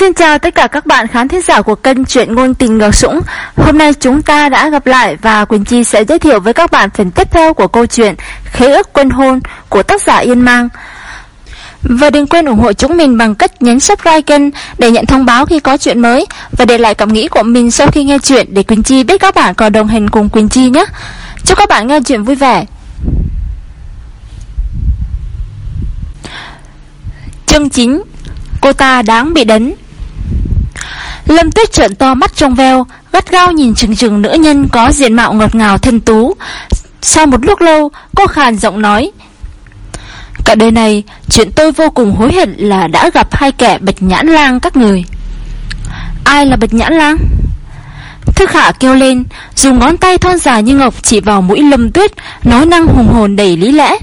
Xin chào tất cả các bạn khán thính giả của kênh Chuyện Ngôn Tình Ngược Sũng. Hôm nay chúng ta đã gặp lại và Quỳnh Chi sẽ giới thiệu với các bạn phần tiếp theo của câu chuyện Khế ước quân hôn của tác giả Yên Mang. Và đừng quên ủng hộ chúng mình bằng cách nhấn subscribe kênh để nhận thông báo khi có chuyện mới. Và để lại cảm nghĩ của mình sau khi nghe chuyện để Quỳnh Chi biết các bạn còn đồng hành cùng Quỳnh Chi nhé. Chúc các bạn nghe chuyện vui vẻ. Chương 9 Cô ta đáng bị đánh. Lâm Tuyết trợn to mắt trong veo, Gắt gao nhìn chừng chừng nữ nhân Có diện mạo ngọt ngào thân tú. Sau một lúc lâu, cô khàn giọng nói, Cả đời này, Chuyện tôi vô cùng hối hận là đã gặp Hai kẻ bạch nhãn lang các người. Ai là bạch nhãn lang? Thức hạ kêu lên, Dùng ngón tay thon dài như ngọc Chỉ vào mũi lâm tuyết, Nói năng hùng hồn đầy lý lẽ.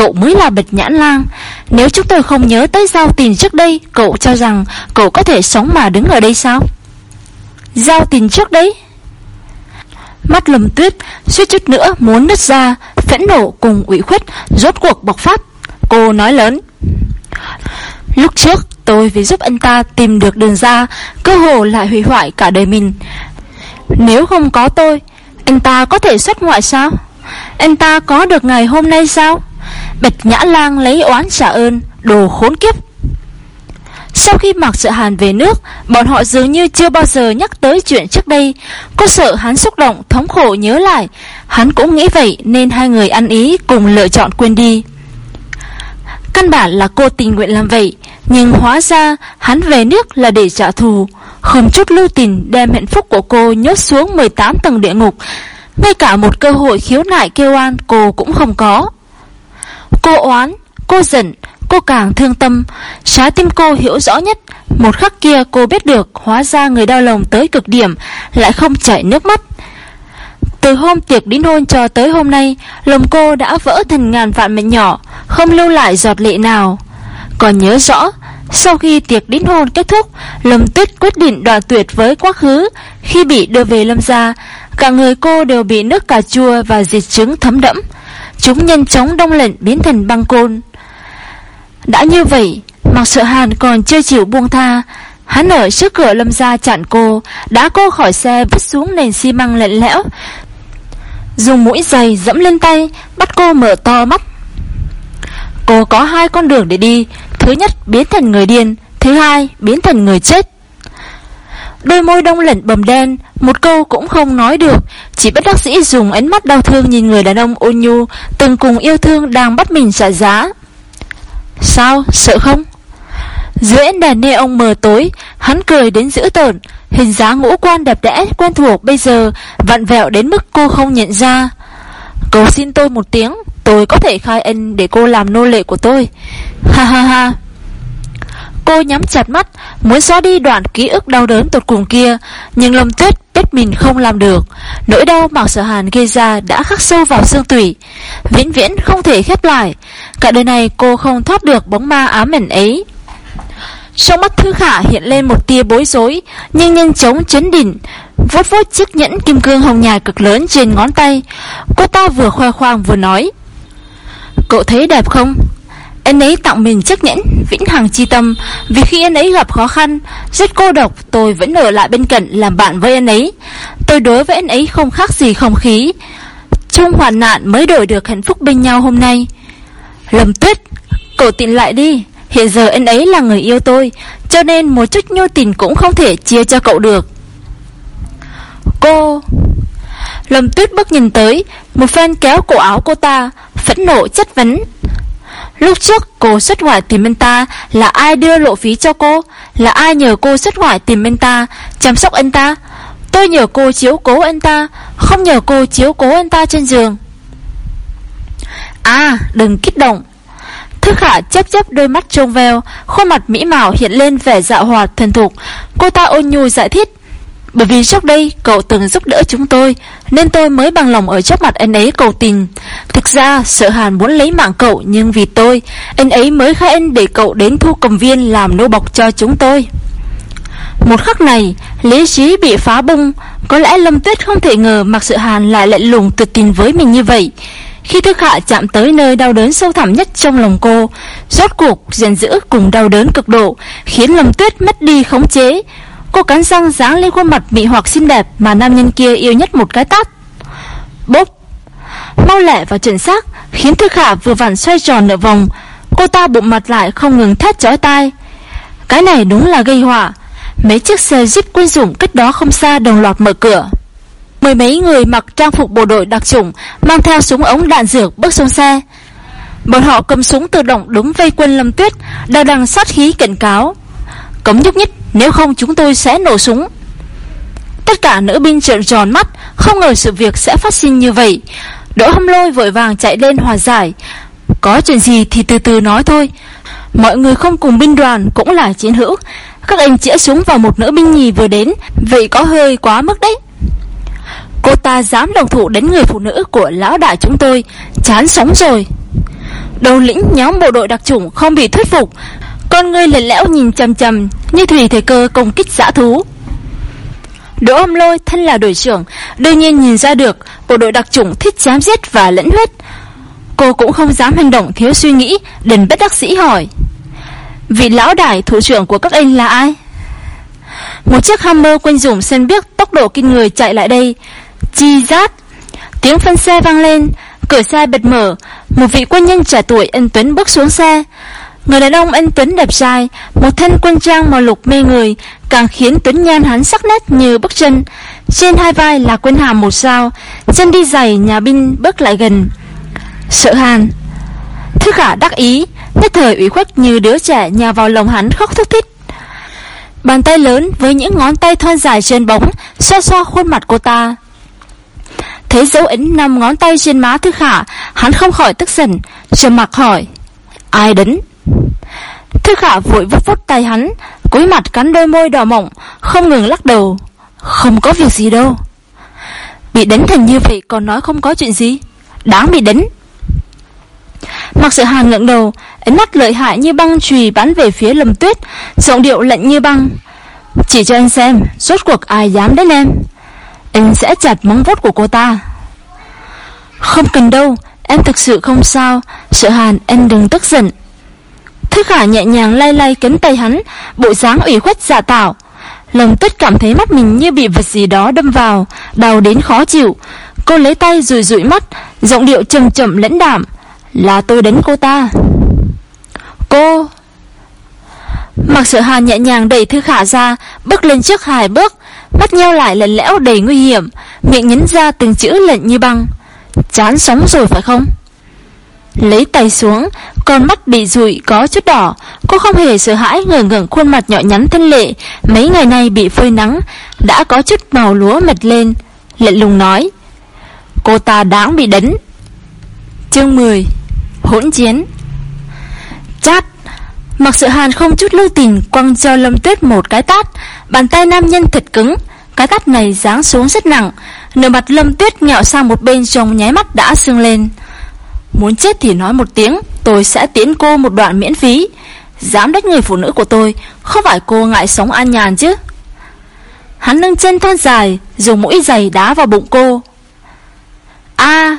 Cậu mới là bạch nhãn lang. Nếu chúng tôi không nhớ tới giao tình trước đây, Cậu cho rằng cậu có thể sống mà đứng ở đây sao? Giao tình trước đấy. Mắt lầm tuyết, suýt chút nữa muốn nứt ra, Phẫn nộ cùng ủy khuất, Rốt cuộc bộc phát. Cô nói lớn, Lúc trước tôi vì giúp anh ta tìm được đường ra, Cơ hồ lại hủy hoại cả đời mình. Nếu không có tôi, Anh ta có thể xuất ngoại sao? Anh ta có được ngày hôm nay sao? Bạch Nhã Lang lấy oán trả ơn, Đồ khốn kiếp. Sau khi Mạc Sợ Hàn về nước, Bọn họ dường như chưa bao giờ nhắc tới chuyện trước đây. Cô sợ hắn xúc động, Thống khổ nhớ lại. Hắn cũng nghĩ vậy nên hai người ăn ý Cùng lựa chọn quên đi. Căn bản là cô tình nguyện làm vậy, Nhưng hóa ra hắn về nước là để trả thù. Không chút lưu tình đem hạnh phúc của cô nhốt xuống 18 tầng địa ngục. Ngay cả một cơ hội khiếu nại kêu an cô cũng không có. Cô oán, cô giận, cô càng thương tâm. Trái tim cô hiểu rõ nhất Một khắc kia cô biết được Hóa ra người đau lòng tới cực điểm Lại không chảy nước mắt. Từ hôm tiệc đính hôn cho tới hôm nay Lòng cô đã vỡ thành ngàn vạn mệnh nhỏ Không lưu lại giọt lệ nào. Còn nhớ rõ Sau khi tiệc đính hôn kết thúc Lâm tuyết quyết định đoạn tuyệt với quá khứ. Khi bị đưa về lâm gia Cả người cô đều bị nước cà chua và dịch trứng thấm đẫm. Chúng nhanh chóng đông lệnh biến thành băng côn. Đã như vậy, Mặc sợ hàn còn chưa chịu buông tha, Hắn ở trước cửa lâm ra chặn cô, đã cô khỏi xe vứt xuống nền xi măng lạnh lẽo. Dùng mũi giày dẫm lên tay, Bắt cô mở to mắt. Cô có hai con đường để đi, Thứ nhất biến thành người điên, Thứ hai biến thành người chết. Đôi môi đông lạnh bầm đen, Một câu cũng không nói được. Chỉ bất đắc dĩ dùng ánh mắt đau thương Nhìn người đàn ông ôn nhu, Từng cùng yêu thương đang bắt mình trả giá. Sao? Sợ không? Dưới ánh đèn nê ông mờ tối, Hắn cười đến dữ tợn. Hình dáng ngũ quan đẹp đẽ, quen thuộc bây giờ Vặn vẹo đến mức cô không nhận ra. Cầu xin tôi một tiếng, Tôi có thể khai ân để cô làm nô lệ của tôi. Ha ha ha. Cô nhắm chặt mắt, Muốn xóa đi đoạn ký ức đau đớn tột cùng kia, Nhưng Lâm Tuyết biết mình không làm được. Nỗi đau Mạc Sở Hàn gây ra Đã khắc sâu vào xương tủy, Vĩnh viễn không thể khép lại. Cả đời này cô không thoát được bóng ma ám mẩn ấy. Trong mắt Thư Khả hiện lên một tia bối rối, Nhưng nhanh chóng chấn đỉnh Vốt vốt chiếc nhẫn kim cương hồng nhài cực lớn trên ngón tay. Cô ta vừa khoe khoang vừa nói, Cậu thấy đẹp không? Anh ấy tặng mình chiếc nhẫn Vĩnh Hằng Chi Tâm. Vì khi anh ấy gặp khó khăn, Rất cô độc, tôi vẫn ở lại bên cạnh làm bạn với anh ấy. Tôi đối với anh ấy không khác gì không khí. Chung hoàn nạn mới đổi được hạnh phúc bên nhau hôm nay. Lâm tuyết, Cậu tin lại đi. Hiện giờ anh ấy là người yêu tôi, Cho nên một chút nhu tình cũng không thể chia cho cậu được. Cô, Lâm tuyết bước nhìn tới. Một phen kéo cổ áo cô ta, Phẫn nộ chất vấn. Lúc trước cô xuất ngoại tìm anh ta, Là ai đưa lộ phí cho cô? Là ai nhờ cô xuất ngoại tìm anh ta, Chăm sóc anh ta? Tôi nhờ cô chiếu cố anh ta, Không nhờ cô chiếu cố anh ta trên giường. À đừng kích động. Thức khả chấp chấp đôi mắt trông veo, Khuôn mặt mỹ mạo hiện lên vẻ dạo hoạt thần thục. Cô ta ôn nhu giải thích bởi vì trước đây cậu từng giúp đỡ chúng tôi, Nên tôi mới bằng lòng ở trước mặt anh ấy cầu tình. Thực ra, sợ hàn muốn lấy mạng cậu, Nhưng vì tôi, Anh ấy mới khai anh để cậu đến thu cầm viên Làm nô bọc cho chúng tôi. Một khắc này, Lý trí bị phá bung. Có lẽ Lâm Tuyết không thể ngờ Mặc sợ hàn lại lạnh lùng tuyệt tình với mình như vậy. Khi Thức Hạ chạm tới nơi đau đớn sâu thẳm nhất trong lòng cô, Rốt cuộc giận dữ cùng đau đớn cực độ, Khiến Lâm Tuyết mất đi khống chế. Cô cắn răng dáng lên khuôn mặt bị hoặc xinh đẹp Mà nam nhân kia yêu nhất một cái tát. Bốp. Mau lẹ và chuẩn xác, Khiến Thư Khả vừa vặn xoay tròn nửa vòng. Cô ta bụng mặt lại không ngừng thét chói tai. Cái này đúng là gây họa. Mấy chiếc xe jeep quân dụng cách đó không xa đồng loạt mở cửa. Mười mấy người mặc trang phục bộ đội đặc chủng Mang theo súng ống đạn dược bước xuống xe. Bọn họ cầm súng tự động đúng vây quân Lâm Tuyết Đang đằng sát khí cảnh cáo. Cấm nhúc nhích. Nếu không chúng tôi sẽ nổ súng. Tất cả nữ binh trợn tròn mắt, Không ngờ sự việc sẽ phát sinh như vậy. Đỗ hâm lôi vội vàng chạy lên hòa giải. Có chuyện gì thì từ từ nói thôi. Mọi người không cùng binh đoàn Cũng là chiến hữu. Các anh chĩa súng vào một nữ binh nhì vừa đến Vậy có hơi quá mức đấy. Cô ta dám đồng thủ đến người phụ nữ của lão đại chúng tôi, Chán sống rồi. Đầu lĩnh nhóm bộ đội đặc chủng không bị thuyết phục. Con ngươi lạnh lẽo nhìn chầm chầm Như thủy thời cơ công kích giã thú. Đỗ âm lôi thân là đội trưởng, Đương nhiên nhìn ra được Bộ đội đặc chủng thích chém giết và lẫn huyết. Cô cũng không dám hành động thiếu suy nghĩ, Đền bất đắc sĩ hỏi. Vị lão đại thủ trưởng của các anh là ai? Một chiếc Hammer quân dụng xen biếc Tốc độ kinh người chạy lại đây. Chi rát Tiếng phân xe vang lên, Cửa xe bật mở. Một vị quân nhân trẻ tuổi ân tuấn bước xuống xe. Người đàn ông anh tuấn đẹp trai, Một thân quân trang màu lục mê người, Càng khiến tuấn nhan hắn sắc nét như bức chân. Trên hai vai là quân hàm một sao, Chân đi giày nhà binh bước lại gần. Sợ hàn. Thư khả đắc ý, Nhất thời ủy khuất như đứa trẻ nhà vào lòng hắn khóc thúc thích Bàn tay lớn với những ngón tay thon dài trên bóng Xoa xoa khuôn mặt cô ta. Thấy dấu ấn năm ngón tay trên má Thư Khả, Hắn không khỏi tức giận, Trầm mặc hỏi, Ai đến Thư Khả vội vút vút tay hắn, cúi mặt cắn đôi môi đỏ mọng, Không ngừng lắc đầu. Không có việc gì đâu. Bị đánh thành như vậy còn nói không có chuyện gì? Đáng bị đánh. Mặc sự hàn ngẩng đầu, Ánh mắt lợi hại như băng chùy bắn về phía lầm tuyết, Giọng điệu lạnh như băng. Chỉ cho anh xem, Rốt cuộc ai dám đến em? Anh sẽ chặt móng vuốt của cô ta. Không cần đâu, Em thực sự không sao. Sợ hàn, em đừng tức giận. Thư khả nhẹ nhàng lay lay cánh tay hắn, Bộ dáng ủy khuất giả tạo. Lòng tuyết cảm thấy mắt mình như bị vật gì đó đâm vào, Đau đến khó chịu. Cô lấy tay rùi rụi mắt, Giọng điệu trầm chậm lẫn đảm Là tôi đánh cô ta. Cô? Mặc sợ hàn nhẹ nhàng đẩy thư khả ra, Bước lên trước hai bước, Mắt nheo lại lạnh lẽo đầy nguy hiểm, Miệng nhấn ra từng chữ lạnh như băng. Chán sống rồi phải không? Lấy tay xuống, Con mắt bị rụi có chút đỏ. Cô không hề sợ hãi ngờ ngẩn khuôn mặt nhỏ nhắn thân lệ. Mấy ngày nay bị phơi nắng, Đã có chút màu lúa mệt lên. Lệ lùng nói, Cô ta đáng bị đánh. Chương 10 Hỗn chiến. Chát Mặc sự hàn không chút lưu tình Quăng cho lâm tuyết một cái tát. Bàn tay nam nhân thật cứng, Cái tát này giáng xuống rất nặng. Nửa mặt lâm tuyết ngẹo sang một bên Trong nháy mắt đã sưng lên. Muốn chết thì nói một tiếng, Tôi sẽ tiễn cô một đoạn miễn phí. Dám đách người phụ nữ của tôi, Không phải cô ngại sống an nhàn chứ? Hắn nâng chân thon dài, Dùng mũi giày đá vào bụng cô. A,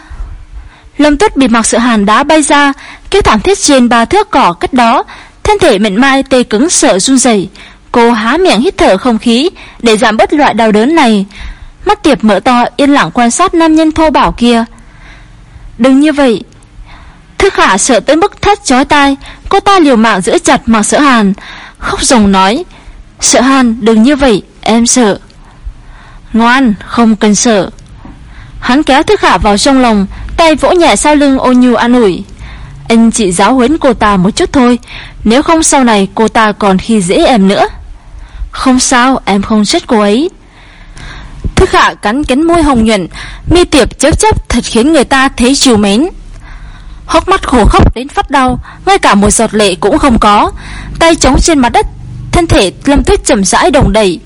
Lâm tuyết bị mặc sự hàn đá bay ra, Kêu thảm thiết trên ba thước cỏ cách đó. Thân thể mệt mai tê cứng sợ run rẩy. Cô há miệng hít thở không khí Để giảm bớt loại đau đớn này. Mắt tiệp mở to, yên lặng quan sát nam nhân thô bảo kia. Đừng như vậy Thức khả sợ tới mức thét chói tai. Cô ta liều mạng giữ chặt mặc sợ hàn. Khóc rồng nói, Sợ hàn, đừng như vậy, Em sợ. Ngoan, không cần sợ. Hắn kéo thức khả vào trong lòng, Tay vỗ nhẹ sau lưng ô nhu an ủi. Anh chỉ giáo huấn cô ta một chút thôi, Nếu không sau này cô ta còn khi dễ em nữa. Không sao, em không chết cô ấy. Thức hạ cắn cánh môi hồng nhuận, Mi tiệp chớp chớp thật khiến người ta thấy chiều mến. Hốc mắt khổ khóc đến phát đau, Ngay cả một giọt lệ cũng không có. Tay chống trên mặt đất, Thân thể lâm tuyết chậm rãi đồng đẩy.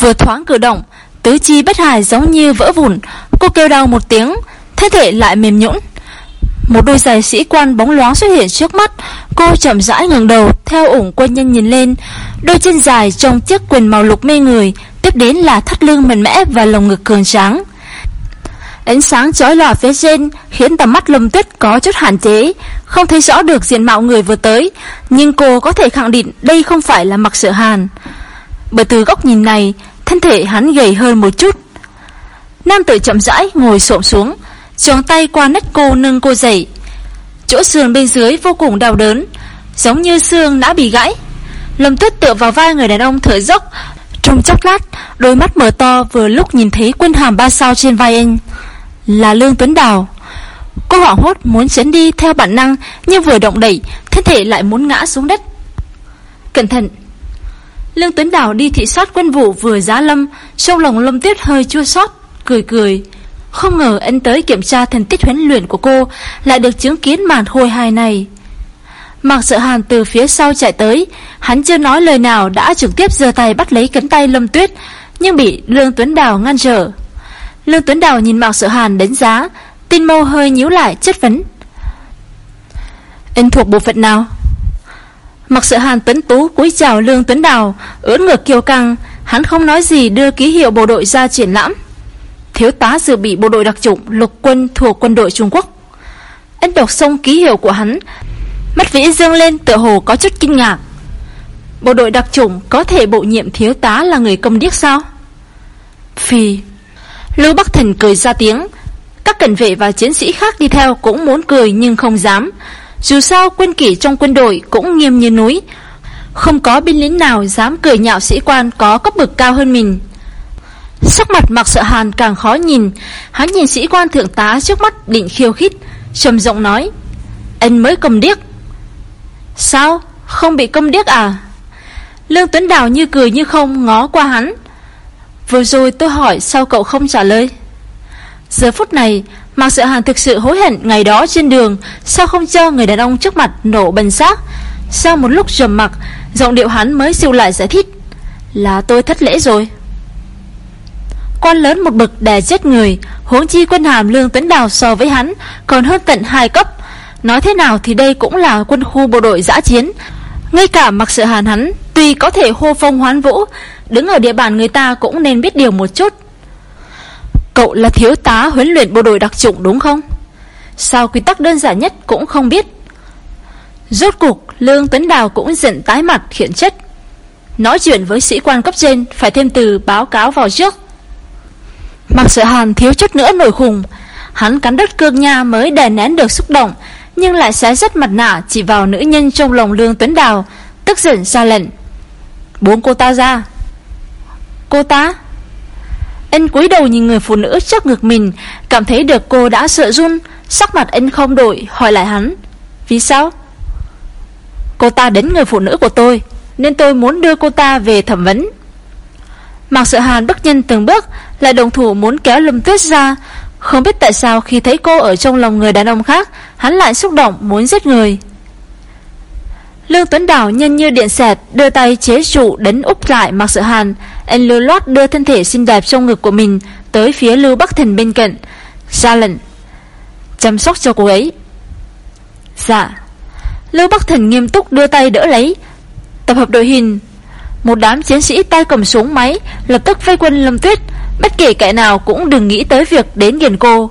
Vừa thoáng cử động, Tứ chi bất hài giống như vỡ vụn. Cô kêu đau một tiếng, Thân thể lại mềm nhũn. Một đôi giày sĩ quan bóng loáng xuất hiện trước mắt. Cô chậm rãi ngẩng đầu, Theo ủng quân nhân nhìn lên. Đôi chân dài trong chiếc quần màu lục mê người, Tiếp đến là thắt lưng mềm mẽ và lồng ngực cường tráng. Ánh sáng chói lòa phía trên khiến tầm mắt Lâm Tuyết có chút hạn chế, không thấy rõ được diện mạo người vừa tới, nhưng cô có thể khẳng định đây không phải là Mặc sợ Hàn. Bởi từ góc nhìn này, thân thể hắn gầy hơn một chút. Nam tử chậm rãi ngồi xổm xuống, choàng tay qua nách cô nâng cô dậy. Chỗ sườn bên dưới vô cùng đau đớn, giống như xương đã bị gãy. Lâm Tuyết tựa vào vai người đàn ông thở dốc, trong chốc lát, đôi mắt mở to vừa lúc nhìn thấy quân hàm ba sao trên vai anh. Là Lương Tuấn Đào. Cô hoảng hốt muốn chấn đi theo bản năng, nhưng vừa động đẩy, thân thể lại muốn ngã xuống đất. Cẩn thận! Lương Tuấn Đào đi thị soát quân vụ vừa giá lâm, trong lòng Lâm Tuyết hơi chua xót, cười cười. Không ngờ anh tới kiểm tra thành tích huấn luyện của cô, lại được chứng kiến màn hồi hài này. Mạc sợ hàn từ phía sau chạy tới Hắn chưa nói lời nào đã trực tiếp giơ tay bắt lấy cánh tay Lâm Tuyết Nhưng bị Lương Tuấn Đào ngăn trở Lương Tuấn Đào nhìn Mạc sợ hàn đánh giá, Tin mâu hơi nhíu lại, chất vấn. Anh thuộc bộ phận nào? Mạc sợ hàn tuấn tú cúi chào Lương Tuấn Đào, Ưỡn ngược kiêu căng. Hắn không nói gì, đưa ký hiệu bộ đội ra triển lãm. Thiếu tá dự bị bộ đội đặc chủng Lục quân thuộc quân đội Trung Quốc. Anh đọc xong ký hiệu của hắn, Mắt vĩ dương lên tựa hồ có chút kinh ngạc. Bộ đội đặc chủng Có thể bổ nhiệm thiếu tá là người công điếc sao? Phi Lưu Bắc Thần cười ra tiếng Các cảnh vệ và chiến sĩ khác đi theo Cũng muốn cười nhưng không dám Dù sao, quân kỷ trong quân đội Cũng nghiêm như núi Không có binh lính nào dám cười nhạo sĩ quan Có cấp bậc cao hơn mình Sắc mặt mặc sợ hàn càng khó nhìn Hắn nhìn sĩ quan thượng tá trước mắt định khiêu khích, trầm giọng nói Anh mới cầm điếc Sao? Không bị công điếc à? Lương Tuấn Đào như cười như không ngó qua hắn. Vừa rồi tôi hỏi sao cậu không trả lời? Giờ phút này, Mạc Sợ Hàn thực sự hối hận ngày đó trên đường sao không cho người đàn ông trước mặt nổ bần xác. Sau một lúc trầm mặc, giọng điệu hắn mới siêu lại giải thích. Là tôi thất lễ rồi. Quan lớn một bậc đè chết người, huống chi quân hàm Lương Tuấn Đào so với hắn còn hơn tận hai cấp. Nói thế nào thì đây cũng là quân khu bộ đội giã chiến Ngay cả mặc sự hàn hắn Tuy có thể hô phong hoán vũ Đứng ở địa bàn người ta cũng nên biết điều một chút Cậu là thiếu tá huấn luyện bộ đội đặc chủng đúng không? Sao quy tắc đơn giản nhất cũng không biết Rốt cục Lương Tuấn Đào cũng giận tái mặt khiển trách, Nói chuyện với sĩ quan cấp trên Phải thêm từ báo cáo vào trước Mặc sợ hàn thiếu chút nữa nổi khùng Hắn cắn đất cương nha mới đè nén được xúc động nhưng lại xé rất mặt nạ chỉ vào nữ nhân trong lòng Lương Tuấn Đào, tức giận ra lệnh. Buông cô ta ra. Cô ta? Anh cúi đầu nhìn người phụ nữ trước ngực mình, cảm thấy được cô đã sợ run, sắc mặt anh không đổi, hỏi lại hắn. Vì sao? Cô ta đến người phụ nữ của tôi, nên tôi muốn đưa cô ta về thẩm vấn. Mạc Sợ Hàn bước nhân từng bước, lại đồng thủ muốn kéo Lâm Tuyết ra, không biết tại sao khi thấy cô ở trong lòng người đàn ông khác Hắn lại xúc động muốn giết người Lương Tuấn Đảo nhân như điện xẹt Đưa tay chế trụ đến úp lại mặc sợ hàn anh lưu loát đưa thân thể xinh đẹp trong ngực của mình Tới phía Lưu Bắc Thần bên cạnh. Ra lệnh, Chăm sóc cho cô ấy. Dạ. Lưu Bắc Thần nghiêm túc đưa tay đỡ lấy. Tập hợp đội hình. Một đám chiến sĩ tay cầm súng máy Lập tức vây quân Lâm Tuyết. Bất kể kẻ nào cũng đừng nghĩ tới việc đến gần cô.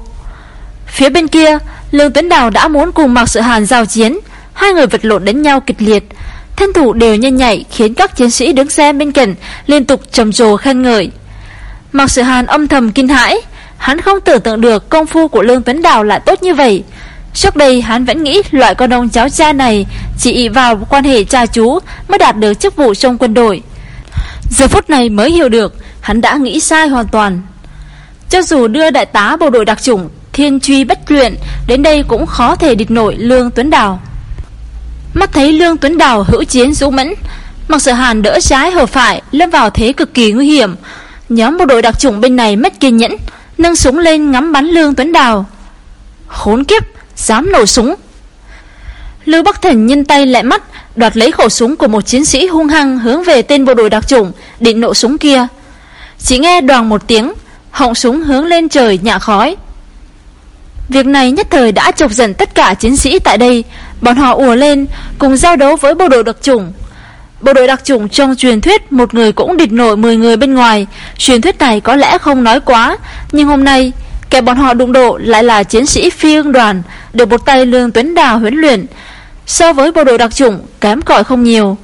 Phía bên kia Lương Tuấn Đào đã muốn cùng Mạc Sự Hàn giao chiến. Hai người vật lộn đánh nhau kịch liệt. Thân thủ đều nhanh nhạy Khiến các chiến sĩ đứng xe bên cạnh Liên tục trầm trồ khen ngợi. Mặc Sự Hàn âm thầm kinh hãi, Hắn không tưởng tượng được công phu của Lương Tuấn Đào lại tốt như vậy. Trước đây hắn vẫn nghĩ loại con ông cháu cha này Chỉ vào quan hệ cha chú Mới đạt được chức vụ trong quân đội. Giờ phút này mới hiểu được, Hắn đã nghĩ sai hoàn toàn. Cho dù đưa đại tá bộ đội đặc chủng Thiên truy bất luyện Đến đây cũng khó thể địch nổi Lương Tuấn Đào. Mắt thấy Lương Tuấn Đào hữu chiến dũng mẫn Mặc sở hàn đỡ trái hở phải, Lâm vào thế cực kỳ nguy hiểm. Nhóm bộ đội đặc chủng bên này mất kiên nhẫn, Nâng súng lên ngắm bắn Lương Tuấn Đào. Khốn kiếp, Dám nổ súng. Lưu Bắc Thần nhân tay lại mắt, Đoạt lấy khẩu súng của một chiến sĩ hung hăng Hướng về tên bộ đội đặc chủng, Định nổ súng kia. Chỉ nghe đoàn một tiếng, Họng súng hướng lên trời nhả khói. Việc này nhất thời đã chọc giận tất cả chiến sĩ tại đây. Bọn họ ùa lên, Cùng giao đấu với bộ đội đặc chủng. Bộ đội đặc chủng trong truyền thuyết, Một người cũng địch nổi 10 người bên ngoài. Truyền thuyết này có lẽ không nói quá, Nhưng hôm nay, Kẻ bọn họ đụng độ lại là chiến sĩ phi ương đoàn, Được một tay Lương Tuấn Đào huấn luyện. So với bộ đội đặc chủng, Kém cỏi không nhiều.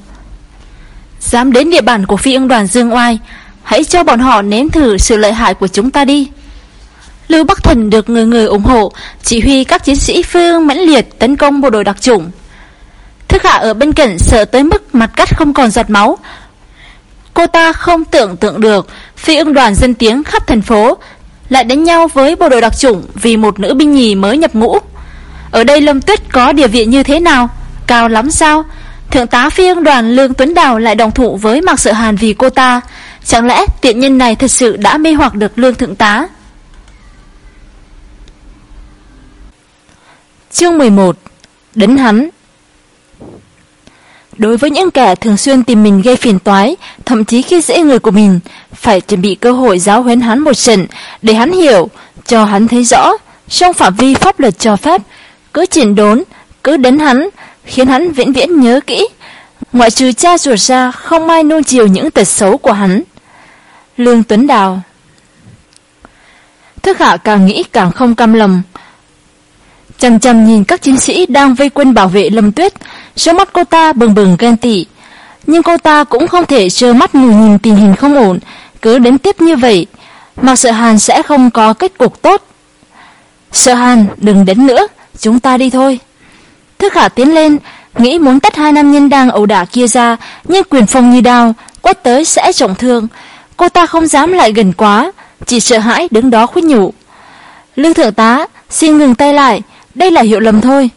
Dám đến địa bàn của phi ương đoàn Dương Oai, Hãy cho bọn họ nếm thử sự lợi hại của chúng ta đi. Lưu Bắc Thần được người người ủng hộ, Chỉ huy các chiến sĩ phương mãnh liệt Tấn công bộ đội đặc chủng Thức hạ ở bên cạnh sợ tới mức Mặt cắt không còn giọt máu Cô ta không tưởng tượng được, Phi ưng đoàn dân tiếng khắp thành phố lại đánh nhau với bộ đội đặc chủng vì một nữ binh nhì mới nhập ngũ. Ở đây Lâm Tuyết có địa vị như thế nào? Cao lắm sao? Thượng tá phi ưng đoàn Lương Tuấn Đào lại đồng thủ với Mạc Sợ Hàn vì cô ta. Chẳng lẽ tiện nhân này thật sự đã mê hoặc được Lương Thượng tá? Chương 11 Đấn hắn Đối với những kẻ thường xuyên tìm mình gây phiền toái, thậm chí khi dễ người của mình, phải chuẩn bị cơ hội giáo huấn hắn một trận để hắn hiểu, cho hắn thấy rõ, trong phạm vi pháp luật cho phép, cứ chỉnh đốn, cứ đấn hắn, khiến hắn vĩnh viễn nhớ kỹ. Ngoại trừ cha ruột ra, không ai nuông chiều những tật xấu của hắn. Lương Tuấn Đào Thức hạ càng nghĩ càng không cam lòng, chằm chầm nhìn các chiến sĩ đang vây quân bảo vệ Lâm Tuyết, số mắt cô ta bừng bừng ghen tị. Nhưng cô ta cũng không thể trơ mắt ngồi nhìn tình hình không ổn. Cứ đến tiếp như vậy Mặc sợ Hàn sẽ không có kết cục tốt. Sợ Hàn đừng đến nữa Chúng ta đi thôi. Thức khả tiến lên Nghĩ muốn tách hai nam nhân đang ẩu đả kia ra Nhưng quyền phong như đao Quét tới sẽ trọng thương. Cô ta không dám lại gần quá Chỉ sợ hãi đứng đó khuyết nhủ. Lương thượng tá Xin ngừng tay lại đây là hiệu lầm thôi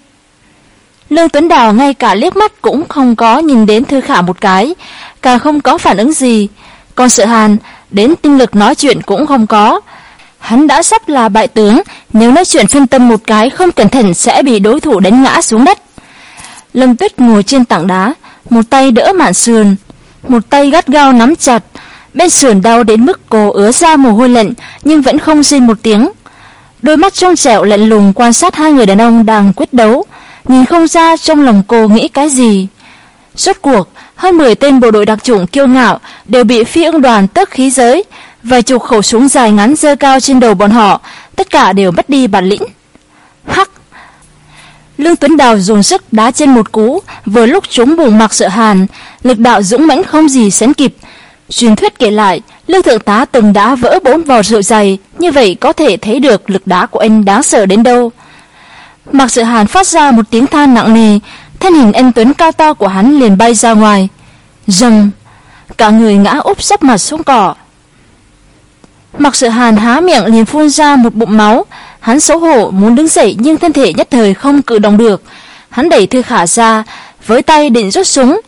Lương Tuấn Đào ngay cả liếc mắt cũng không có nhìn đến Thư Khả một cái, càng không có phản ứng gì. Còn sợ hàn, đến tinh lực nói chuyện cũng không có. Hắn đã sắp là bại tướng, nếu nói chuyện phân tâm một cái không cẩn thận sẽ bị đối thủ đánh ngã xuống đất. Lâm Tuyết ngồi trên tảng đá, một tay đỡ mạn sườn, một tay gắt gao nắm chặt, bên sườn đau đến mức cô ứa ra mồ hôi lạnh nhưng vẫn không rên một tiếng. Đôi mắt trong trẻo lạnh lùng quan sát hai người đàn ông đang quyết đấu nhìn không ra trong lòng cô nghĩ cái gì. Rốt cuộc, hơn 10 tên bộ đội đặc chủng kiêu ngạo đều bị phi ưng đoàn tức khí giới, vài chục khẩu súng dài ngắn dơ cao trên đầu bọn họ, tất cả đều mất đi bản lĩnh. Hắc! Lương Tuấn Đào dồn sức đá trên một cú, vừa lúc chúng bùng mặc sợ hàn, lực đạo dũng mãnh không gì sánh kịp. Truyền thuyết kể lại, Lưu Thượng tá từng đã vỡ bốn vò rượu dày, như vậy có thể thấy được lực đá của anh đáng sợ đến đâu. Mạc Sự Hàn phát ra một tiếng than nặng nề, thân hình anh Tuấn cao to của hắn liền bay ra ngoài. Rầm, cả người ngã úp sấp mặt xuống cỏ. Mạc Sự Hàn há miệng liền phun ra một bụng máu, hắn xấu hổ muốn đứng dậy nhưng thân thể nhất thời không cử động được. Hắn đẩy Thư Khả ra, với tay định rút súng.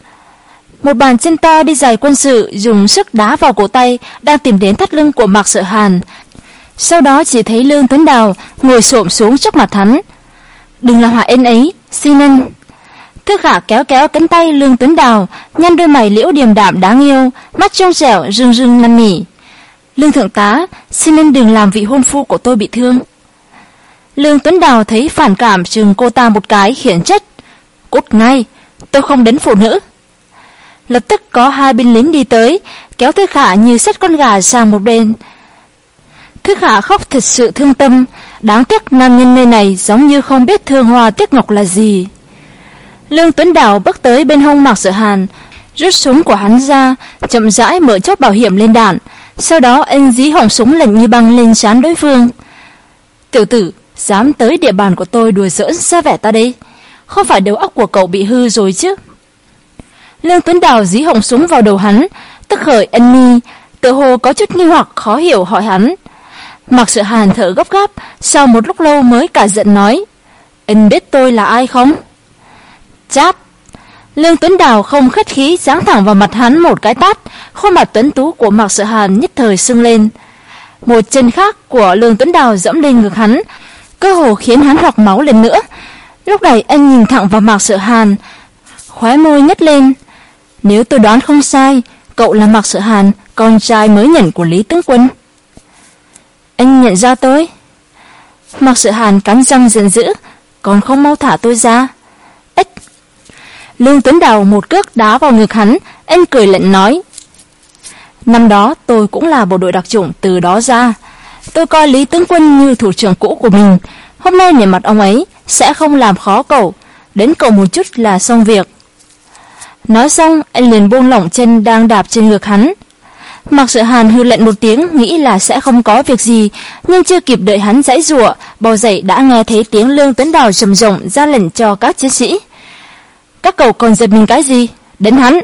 Một bàn chân to đi dài quân sự dùng sức đá vào cổ tay đang tìm đến thắt lưng của Mạc Sợ Hàn. Sau đó chỉ thấy Lương Tuấn Đào ngồi xổm xuống trước mặt hắn, Đừng làm hại anh ấy, xin anh. Thư khả kéo kéo cánh tay Lương Tuấn Đào, nhăn đôi mày liễu điềm đạm đáng yêu, mắt trong trẻo rưng rưng năn nỉ. Lương thượng tá, xin anh đừng làm vị hôn phu của tôi bị thương. Lương Tuấn Đào thấy phản cảm chừng cô ta một cái khiển trách. Cút ngay, tôi không đến phụ nữ. Lập tức có hai binh lính đi tới, kéo Thư Khả như xách con gà sang một bên. Thư Khả khóc thật sự thương tâm, Đáng tiếc nam nhân nơi này giống như không biết thương hoa tiếc ngọc là gì. Lương Tuấn Đào bước tới bên hông Mạc Sở Hàn, rút súng của hắn ra, chậm rãi mở chốt bảo hiểm lên đạn. Sau đó anh dí hỏng súng lạnh như băng lên chán đối phương. Tiểu tử, dám tới địa bàn của tôi đùa giỡn ra vẻ ta đây. Không phải đầu óc của cậu bị hư rồi chứ. Lương Tuấn Đào dí họng súng vào đầu hắn, tức khởi ân mi, tự hồ có chút nghi hoặc khó hiểu hỏi hắn. Mặc sự hàn thở gấp gáp, sau một lúc lâu mới cả giận nói. Anh biết tôi là ai không? Chát! Lương Tuấn Đào không khách khí giáng thẳng vào mặt hắn một cái tát, khuôn mặt tuấn tú của Mạc Sợ Hàn nhất thời sưng lên. Một chân khác của Lương Tuấn Đào dẫm lên ngực hắn, cơ hồ khiến hắn hoặc máu lên nữa. Lúc này anh nhìn thẳng vào Mạc Sợ Hàn, khóe môi nhếch lên. Nếu tôi đoán không sai, cậu là Mạc Sở Hàn, con trai mới nhận của Lý Tướng Quân. Anh nhận ra tôi. Mặc sự hàn cắn răng giận dữ, còn không mau thả tôi ra. Ếch! Lương Tuấn Đào một cước đá vào ngực hắn, anh cười lạnh nói. Năm đó tôi cũng là bộ đội đặc chủng từ đó ra. Tôi coi Lý Tướng Quân như thủ trưởng cũ của mình. Hôm nay nhìn mặt ông ấy sẽ không làm khó cậu. Đến cậu một chút là xong việc. Nói xong, anh liền buông lỏng chân đang đạp trên ngực hắn. Mặc sự hàn hư lệnh một tiếng, nghĩ là sẽ không có việc gì, nhưng chưa kịp đợi hắn giãy rủa, bò dậy đã nghe thấy tiếng lương tuấn đào trầm rộng ra lệnh cho các chiến sĩ. Các cậu còn giật mình cái gì? Đến hắn!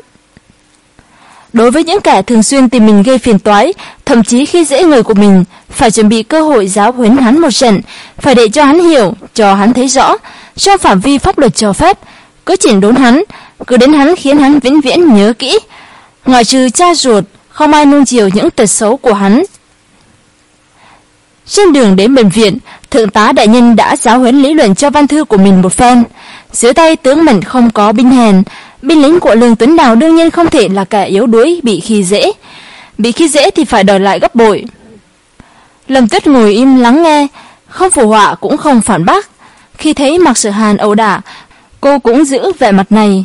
Đối với những kẻ thường xuyên tìm mình gây phiền toái, thậm chí khi dễ người của mình, phải chuẩn bị cơ hội giáo huấn hắn một trận, phải để cho hắn hiểu, cho hắn thấy rõ, trong phạm vi pháp luật cho phép, cứ chỉnh đốn hắn, cứ đến hắn khiến hắn vĩnh viễn nhớ kỹ. Ngoài trừ cha ruột, không ai nuông chiều những tật xấu của hắn. Trên đường đến bệnh viện, thượng tá đại nhân đã giáo huấn lý luận cho văn thư của mình một phen. Dưới tay tướng mình không có binh hèn, binh lính của Lương Tuấn Đào đương nhiên không thể là kẻ yếu đuối bị khi dễ. Bị khi dễ thì phải đòi lại gấp bội. Lâm Tuyết ngồi im lắng nghe, không phù họa cũng không phản bác. Khi thấy Mạc Sở Hàn ẩu đả, cô cũng giữ vẻ mặt này.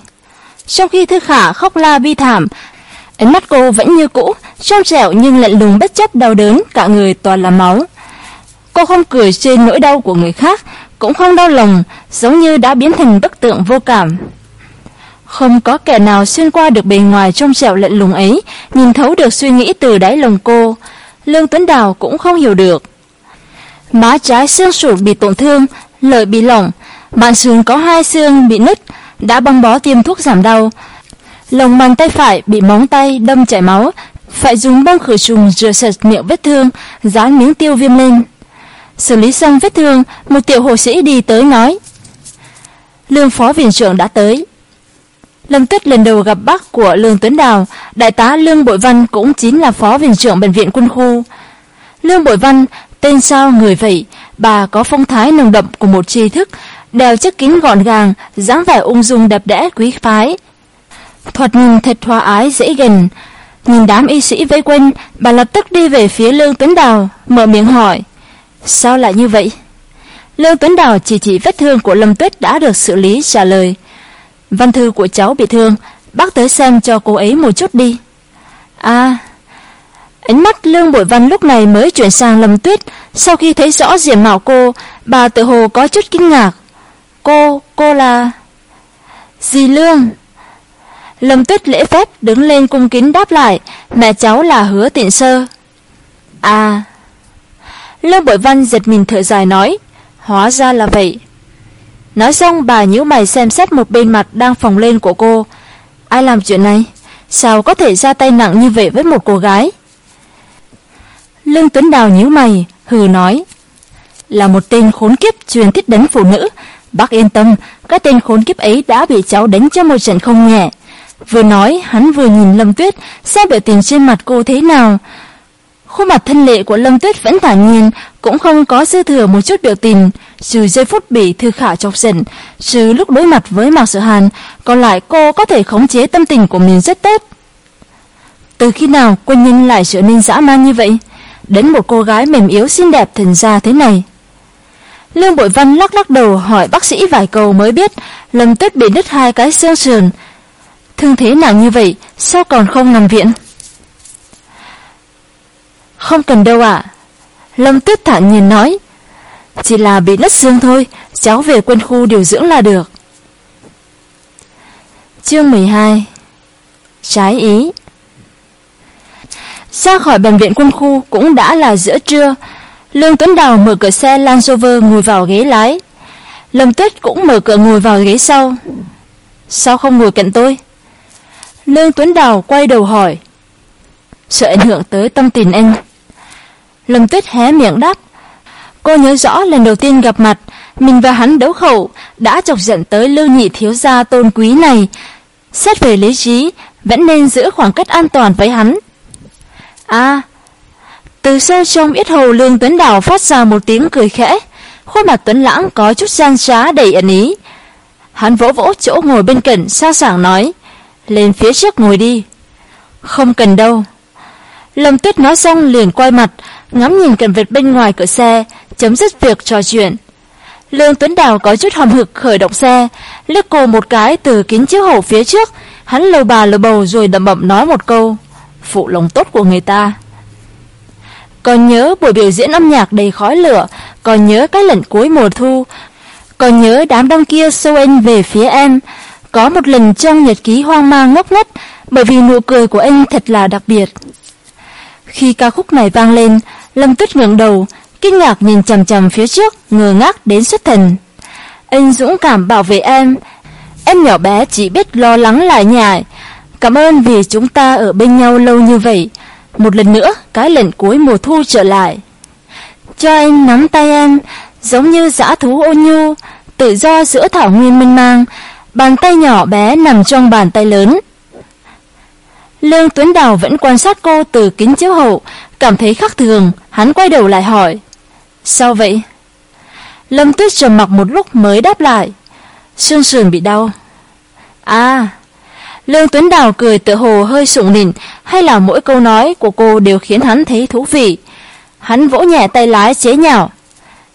Trong khi Thư Khả khóc la bi thảm, ánh mắt cô vẫn như cũ, trong trẻo nhưng lạnh lùng bất chấp đau đớn, cả người toàn là máu. Cô không cười trên nỗi đau của người khác, cũng không đau lòng, giống như đã biến thành bức tượng vô cảm. Không có kẻ nào xuyên qua được bề ngoài trong trẻo lạnh lùng ấy, nhìn thấu được suy nghĩ từ đáy lòng cô. Lương Tuấn Đào cũng không hiểu được. Má trái xương sụt bị tổn thương, lợi bị lỏng, bàn xương có hai xương bị nứt, đã băng bó tiêm thuốc giảm đau. Lòng bàn tay phải bị móng tay đâm chảy máu, phải dùng bông khử trùng rửa sạch miệng vết thương, dán miếng tiêu viêm lên. Xử lý xong vết thương, một tiểu hộ sĩ đi tới nói. Lương phó viện trưởng đã tới. Lâm Tuyết lần đầu gặp bác của Lương Tuấn Đào, đại tá Lương Bội Văn cũng chính là phó viện trưởng bệnh viện quân khu. Lương Bội Văn, tên sao người vậy, bà có phong thái nồng đậm của một tri thức, đeo chiếc kính gọn gàng, dáng vẻ ung dung đẹp đẽ quý phái. Thoạt nhìn thật hòa ái dễ gần. Nhìn đám y sĩ vây quanh, bà lập tức đi về phía Lương Tuấn Đào, mở miệng hỏi. Sao lại như vậy? Lương Tuấn Đào chỉ chỉ vết thương của Lâm Tuyết đã được xử lý trả lời. Văn thư của cháu bị thương, bác tới xem cho cô ấy một chút đi. À, ánh mắt Lương Bội Văn lúc này mới chuyển sang Lâm Tuyết, sau khi thấy rõ diện mạo cô, bà tự hồ có chút kinh ngạc. Cô, cô là... Dì Lương. Lâm Tuyết lễ phép đứng lên cung kính đáp lại, mẹ cháu là hứa tiện sơ. À... Lương Bội Văn giật mình thở dài nói, hóa ra là vậy. Nói xong bà nhíu mày xem xét một bên mặt đang phồng lên của cô. Ai làm chuyện này? Sao có thể ra tay nặng như vậy với một cô gái? Lương Tuấn Đào nhíu mày, hừ nói. Là một tên khốn kiếp truyền thích đánh phụ nữ. Bác yên tâm, cái tên khốn kiếp ấy đã bị cháu đánh cho một trận không nhẹ. Vừa nói, hắn vừa nhìn Lâm Tuyết, xem biểu tình trên mặt cô thế nào. Khuôn mặt thân lệ của Lâm Tuyết vẫn thản nhiên, cũng không có dư thừa một chút biểu tình, trừ giây phút bị Thư Khả chọc giận, trừ lúc đối mặt với Mạc Sở Hàn, còn lại cô có thể khống chế tâm tình của mình rất tốt. Từ khi nào quân nhân lại trở nên dã man như vậy? Đến một cô gái mềm yếu xinh đẹp thần ra thế này. Lương Bội Văn lắc lắc đầu hỏi bác sĩ vài câu mới biết Lâm Tuyết bị đứt hai cái xương sườn. Thương thế nặng như vậy, sao còn không nằm viện? Không cần đâu ạ. Lâm Tuyết thản nhiên nói. Chỉ là bị nứt xương thôi, cháu về quân khu điều dưỡng là được. Chương 12 Trái ý Ra khỏi bệnh viện quân khu cũng đã là giữa trưa. Lương Tuấn Đào mở cửa xe Land Rover ngồi vào ghế lái. Lâm Tuyết cũng mở cửa ngồi vào ghế sau. Sao không ngồi cạnh tôi? Lương Tuấn Đào quay đầu hỏi. Sợ ảnh hưởng tới tâm tình anh. Lâm Tuyết hé miệng đáp. Cô nhớ rõ lần đầu tiên gặp mặt, mình và hắn đấu khẩu đã chọc giận tới lưu nhị thiếu gia tôn quý này. Xét về lý trí, vẫn nên giữ khoảng cách an toàn với hắn. À, từ sâu trong yết hầu lương tuấn đảo phát ra một tiếng cười khẽ, khuôn mặt tuấn lãng có chút gian trá đầy ẩn ý. Hắn vỗ vỗ chỗ ngồi bên cạnh, xa sảng nói, lên phía trước ngồi đi. Không cần đâu. Lâm Tuyết nói xong liền quay mặt, ngắm nhìn cảnh vật bên ngoài cửa xe, chấm dứt việc trò chuyện. Lương Tuấn Đào có chút hầm hực khởi động xe, liếc cô một cái từ kính chiếu hậu phía trước, hắn lầu bà lầu bầu rồi đậm bậm nói một câu, phụ lòng tốt của người ta. Còn nhớ buổi biểu diễn âm nhạc đầy khói lửa, còn nhớ cái lần cuối mùa thu, còn nhớ đám đông kia xô anh về phía em. Có một lần trong nhật ký hoang mang ngốc ngất, bởi vì nụ cười của anh thật là đặc biệt. Khi ca khúc này vang lên, Lâm Tuyết ngẩng đầu, kinh ngạc nhìn chằm chằm phía trước, ngơ ngác đến xuất thần. Anh dũng cảm bảo vệ em. Em nhỏ bé chỉ biết lo lắng lại nhại. Cảm ơn vì chúng ta ở bên nhau lâu như vậy. Một lần nữa, cái lần cuối mùa thu trở lại. Cho anh nắm tay em, giống như dã thú ôn nhu, tự do giữa thảo nguyên mênh mang, bàn tay nhỏ bé nằm trong bàn tay lớn. Lương Tuấn Đào vẫn quan sát cô từ kính chiếu hậu, cảm thấy khác thường, hắn quay đầu lại hỏi. Sao vậy? Lâm Tuyết trầm mặc một lúc mới đáp lại. Xương sườn bị đau. À, Lương Tuấn Đào cười tự hồ hơi sụng nịnh, hay là mỗi câu nói của cô đều khiến hắn thấy thú vị. Hắn vỗ nhẹ tay lái chế nhạo.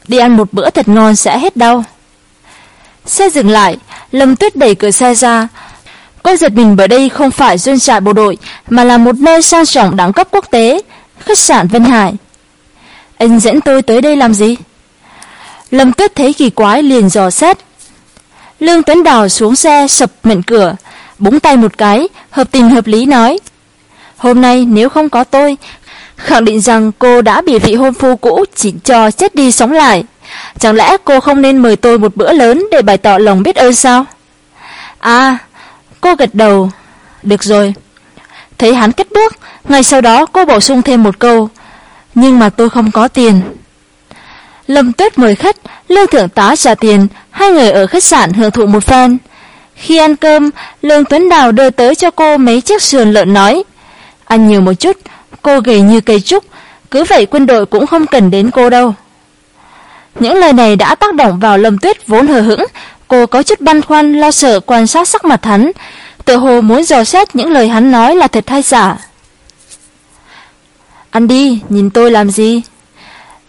Đi ăn một bữa thật ngon sẽ hết đau. Xe dừng lại, Lâm Tuyết đẩy cửa xe ra. Cô giật mình bởi đây không phải doanh trại bộ đội, mà là một nơi sang trọng đẳng cấp quốc tế, khách sạn Vân Hải. Anh dẫn tôi tới đây làm gì? Lâm Tuyết thấy kỳ quái liền dò xét. Lương Tuấn Đào xuống xe sập mệnh cửa, búng tay một cái, hợp tình hợp lý nói. Hôm nay nếu không có tôi, khẳng định rằng cô đã bị vị hôn phu cũ chỉ cho chết đi sống lại. Chẳng lẽ cô không nên mời tôi một bữa lớn để bày tỏ lòng biết ơn sao? À, cô gật đầu. Được rồi. Thấy hắn kết bước, ngay sau đó cô bổ sung thêm một câu. Nhưng mà tôi không có tiền. Lâm Tuyết mời khách, Lương Thượng tá trả tiền, hai người ở khách sạn hưởng thụ một phen. Khi ăn cơm, Lương Tuấn Đào đưa tới cho cô mấy chiếc sườn lợn nói. Ăn nhiều một chút, cô gầy như cây trúc, cứ vậy quân đội cũng không cần đến cô đâu. Những lời này đã tác động vào Lâm Tuyết vốn hờ hững, cô có chút băn khoăn lo sợ quan sát sắc mặt hắn, tự hồ muốn dò xét những lời hắn nói là thật hay giả. Ăn đi, nhìn tôi làm gì?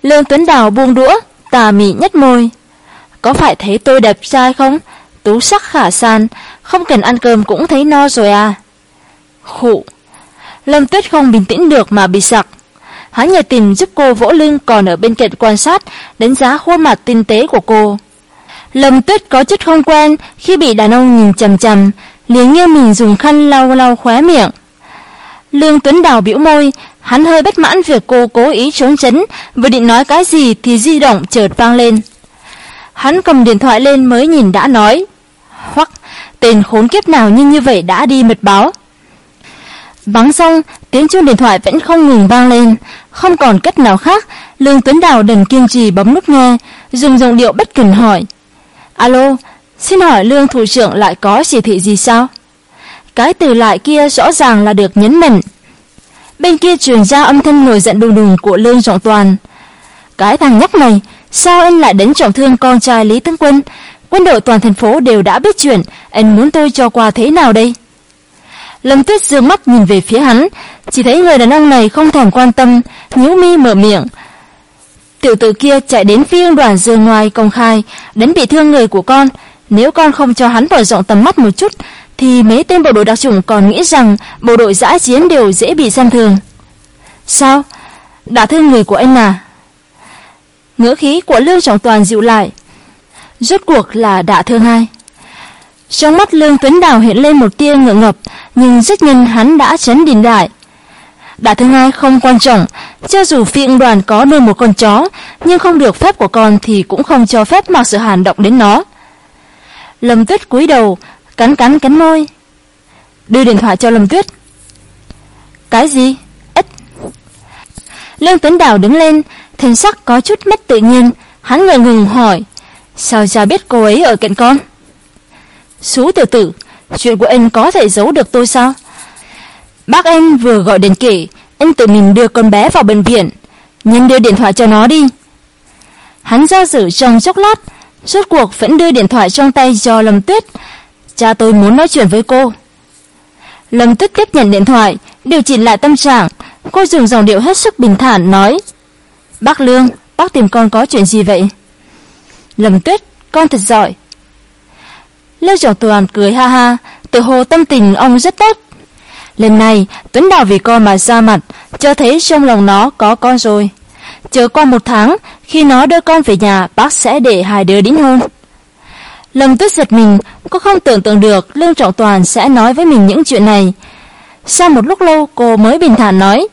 Lương Tuấn Đào buông đũa, tà mị nhất môi. Có phải thấy tôi đẹp trai không? Tú sắc khả san, không cần ăn cơm cũng thấy no rồi à? Khụ. Lâm Tuyết không bình tĩnh được mà bị sặc. Hắn nhờ tìm giúp cô vỗ lưng còn ở bên cạnh quan sát, đánh giá khuôn mặt tinh tế của cô. Lâm Tuyết có chút không quen khi bị đàn ông nhìn chằm chằm, liền như mình dùng khăn lau lau khóe miệng. Lương Tuấn Đào biểu môi, hắn hơi bất mãn việc cô cố ý trốn tránh, vừa định nói cái gì thì di động chợt vang lên. Hắn cầm điện thoại lên mới nhìn đã nói. Hoặc, tên khốn kiếp nào như như vậy đã đi mật báo. Bắn xong, tiếng chuông điện thoại vẫn không ngừng vang lên, không còn cách nào khác, Lương Tuấn Đào đành kiên trì bấm nút nghe, dùng giọng điệu bất cần hỏi. Alo, xin hỏi Lương Thủ trưởng lại có chỉ thị gì sao? Cái từ lại kia rõ ràng là được nhấn mạnh. Bên kia truyền ra âm thanh nổi giận đùng đùng của Lương Trọng Toàn. Cái thằng nhóc này, sao anh lại đánh trọng thương con trai Lý Tướng Quân? Quân đội toàn thành phố đều đã biết chuyện, anh muốn tôi cho qua thế nào đây? Lâm Tuyết dương mắt nhìn về phía hắn, chỉ thấy người đàn ông này không thèm quan tâm, nhíu mi mở miệng. Tiểu tử kia chạy đến phi đoàn dương ngoài công khai, đến bị thương người của con, nếu con không cho hắn mở rộng tầm mắt một chút, thì mấy tên bộ đội đặc chủng còn nghĩ rằng bộ đội giã chiến đều dễ bị xem thường. Sao? Đã thương người của anh à? Ngữ khí của Lương Trọng Toàn dịu lại. Rốt cuộc là đã thương ai? Trong mắt Lương Tuấn Đào hiện lên một tia ngượng ngập, nhưng rất nhanh hắn đã chấn đình lại. Đã thương ai không quan trọng, cho dù phiện đoàn có nuôi một con chó, nhưng không được phép của con thì cũng không cho phép mặc Sự Hàn động đến nó. Lâm Tuyết cúi đầu, cắn cắn cắn môi. Đưa điện thoại cho Lâm Tuyết. Cái gì? Ít. Lương Tuấn Đào đứng lên, thần sắc có chút mất tự nhiên, hắn ngượng ngừng hỏi, sao cha biết cô ấy ở cạnh con? Sú tiểu tử, chuyện của anh có thể giấu được tôi sao? Bác anh vừa gọi đến kể, anh tự mình đưa con bé vào bệnh viện, nhưng đưa điện thoại cho nó đi. Hắn ra dự trong chốc lát, rốt cuộc vẫn đưa điện thoại trong tay cho Lâm Tuyết. Cha tôi muốn nói chuyện với cô. Lâm Tuyết tiếp nhận điện thoại, điều chỉnh lại tâm trạng, cô dùng dòng điệu hết sức bình thản nói: "Bác Lương, bác tìm con có chuyện gì vậy?" Lâm Tuyết, con thật giỏi. Lưu Trọng Toàn cười ha ha, tự hồ tâm tình ông rất tốt. Lần này, Tuấn Đào vì con mà ra mặt, cho thấy trong lòng nó có con rồi. Chờ qua một tháng, khi nó đưa con về nhà, bác sẽ để hai đứa đính hôn. Lâm tuyết giật mình, cô không tưởng tượng được Lương Trọng Toàn sẽ nói với mình những chuyện này. Sau một lúc lâu cô mới bình thản nói.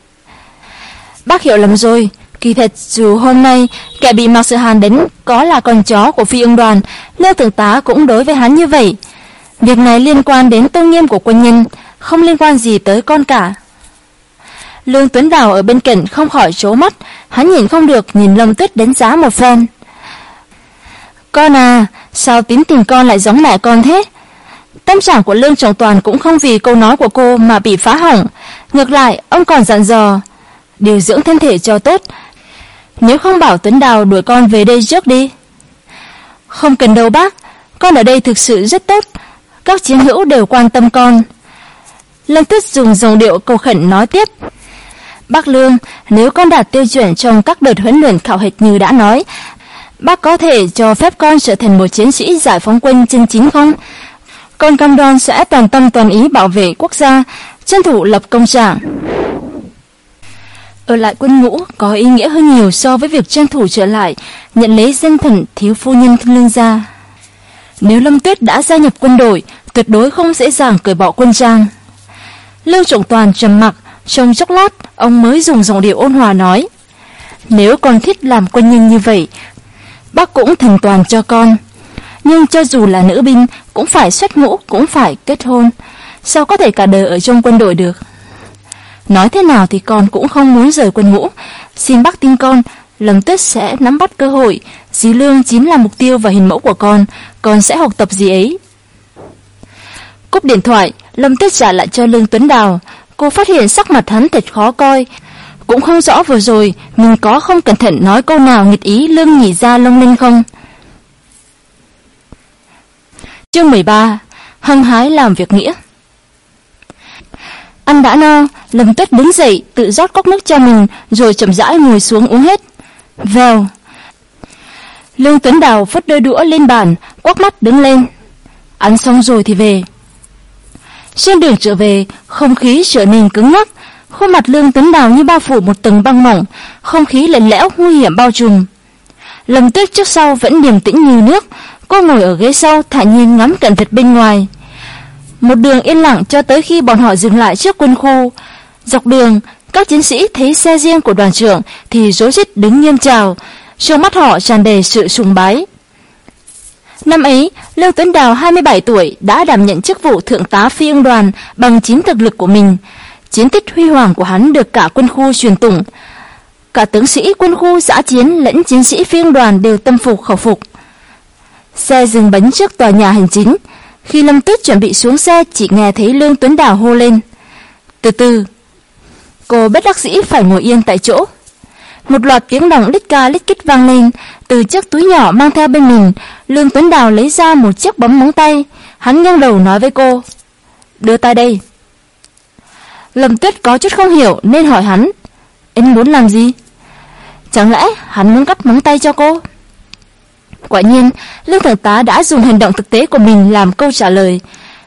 Bác hiểu lầm rồi, kỳ thật dù hôm nay kẻ bị Mạc Sự Hàn đánh có là con chó của phi ưng đoàn, Lương Thượng tá cũng đối với hắn như vậy. Việc này liên quan đến tôn nghiêm của quân nhân, không liên quan gì tới con cả. Lương Tuấn Đào ở bên cạnh không khỏi trố mắt, hắn nhìn không được nhìn Lâm Tuyết đánh giá một phen. Con à, sao tính tình con lại giống mẹ con thế? Tâm trạng của Lương Trọng Toàn cũng không vì câu nói của cô mà bị phá hỏng. Ngược lại, ông còn dặn dò, điều dưỡng thân thể cho tốt. Nếu không bảo Tuấn Đào đuổi con về đây trước đi. Không cần đâu bác, con ở đây thực sự rất tốt. Các chiến hữu đều quan tâm con. Lâm Tuyết dùng dòng điệu cầu khẩn nói tiếp. Bác Lương, nếu con đạt tiêu chuẩn trong các đợt huấn luyện khảo hạch như đã nói, bác có thể cho phép con trở thành một chiến sĩ giải phóng quân chân chính không? Con cam đoan sẽ toàn tâm toàn ý bảo vệ quốc gia, chân thủ lập công trạng. Ở lại quân ngũ có ý nghĩa hơn nhiều so với việc tranh thủ trở lại, nhận lấy danh thần thiếu phu nhân lương gia. Nếu Lâm Tuyết đã gia nhập quân đội, tuyệt đối không dễ dàng cởi bỏ quân trang. Lưu Trọng Toàn trầm mặc, trong chốc lát, ông mới dùng giọng điệu ôn hòa nói. Nếu con thích làm quân nhân như vậy, bác cũng thành toàn cho con. Nhưng cho dù là nữ binh, cũng phải xuất ngũ, cũng phải kết hôn. Sao có thể cả đời ở trong quân đội được? Nói thế nào thì con cũng không muốn rời quân ngũ. Xin bác tin con, Lâm Tuyết sẽ nắm bắt cơ hội. Dì Lương chính là mục tiêu và hình mẫu của con. Con sẽ học tập gì ấy. Cúp điện thoại, Lâm Tuyết trả lại cho Lương Tuấn Đào. Cô phát hiện sắc mặt hắn thật khó coi. Cũng không rõ vừa rồi mình có không cẩn thận nói câu nào nghịch ý Lương nhỉ ra lông linh không. Chương 13 Hăng hái làm việc nghĩa Ăn đã no, Lâm Tuyết đứng dậy tự rót cốc nước cho mình rồi chậm rãi ngồi xuống uống hết. Vèo. Lương Tuấn Đào phất đôi đũa lên bàn, quắc mắt đứng lên. Ăn xong rồi thì về. Trên đường trở về, không khí trở nên cứng ngắc, khuôn mặt Lương Tuấn Đào như bao phủ một tầng băng mỏng, không khí lạnh lẽo nguy hiểm bao trùm. Lâm Tuyết trước sau vẫn điềm tĩnh như nước, cô ngồi ở ghế sau thản nhiên ngắm cảnh vật bên ngoài. Một đường yên lặng cho tới khi bọn họ dừng lại trước quân khu. Dọc đường, các chiến sĩ thấy xe riêng của đoàn trưởng thì rối rít đứng nghiêm chào, trong mắt họ tràn đầy sự sùng bái. Năm ấy, Lưu Tuấn Đào 27 tuổi đã đảm nhận chức vụ thượng tá phi ưng đoàn bằng chính thực lực của mình. Chiến tích huy hoàng của hắn được cả quân khu truyền tụng. Cả tướng sĩ quân khu giã chiến lẫn chiến sĩ phi ưng đoàn đều tâm phục khẩu phục. Xe dừng bánh trước tòa nhà hành chính. Khi Lâm Tuyết chuẩn bị xuống xe chỉ nghe thấy Lương Tuấn Đào hô lên. Từ từ, cô bất đắc dĩ phải ngồi yên tại chỗ. Một loạt tiếng đồng lít ca lít kít vang lên, từ chiếc túi nhỏ mang theo bên mình, Lương Tuấn Đào lấy ra một chiếc bấm móng tay, hắn nghiêng đầu nói với cô, đưa tay đây. Lâm Tuyết có chút không hiểu nên hỏi hắn, anh muốn làm gì? Chẳng lẽ hắn muốn cắt móng tay cho cô? Quả nhiên, Lương Thượng tá đã dùng hành động thực tế của mình làm câu trả lời.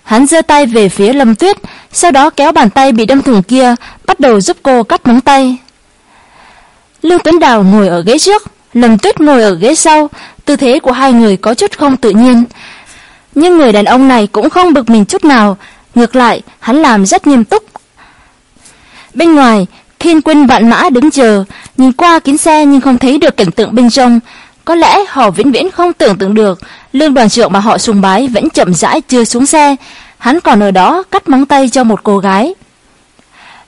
Hắn giơ tay về phía Lâm Tuyết, sau đó kéo bàn tay bị đâm thủng kia, bắt đầu giúp cô cắt móng tay. Lương Tuấn Đào ngồi ở ghế trước, Lâm Tuyết ngồi ở ghế sau, tư thế của hai người có chút không tự nhiên. Nhưng người đàn ông này cũng không bực mình chút nào, ngược lại, hắn làm rất nghiêm túc. Bên ngoài, thiên quân vạn mã đứng chờ, nhìn qua kính xe nhưng không thấy được cảnh tượng bên trong. Có lẽ họ vĩnh viễn không tưởng tượng được, lương đoàn trưởng mà họ sùng bái vẫn chậm rãi chưa xuống xe, hắn còn ở đó cắt móng tay cho một cô gái.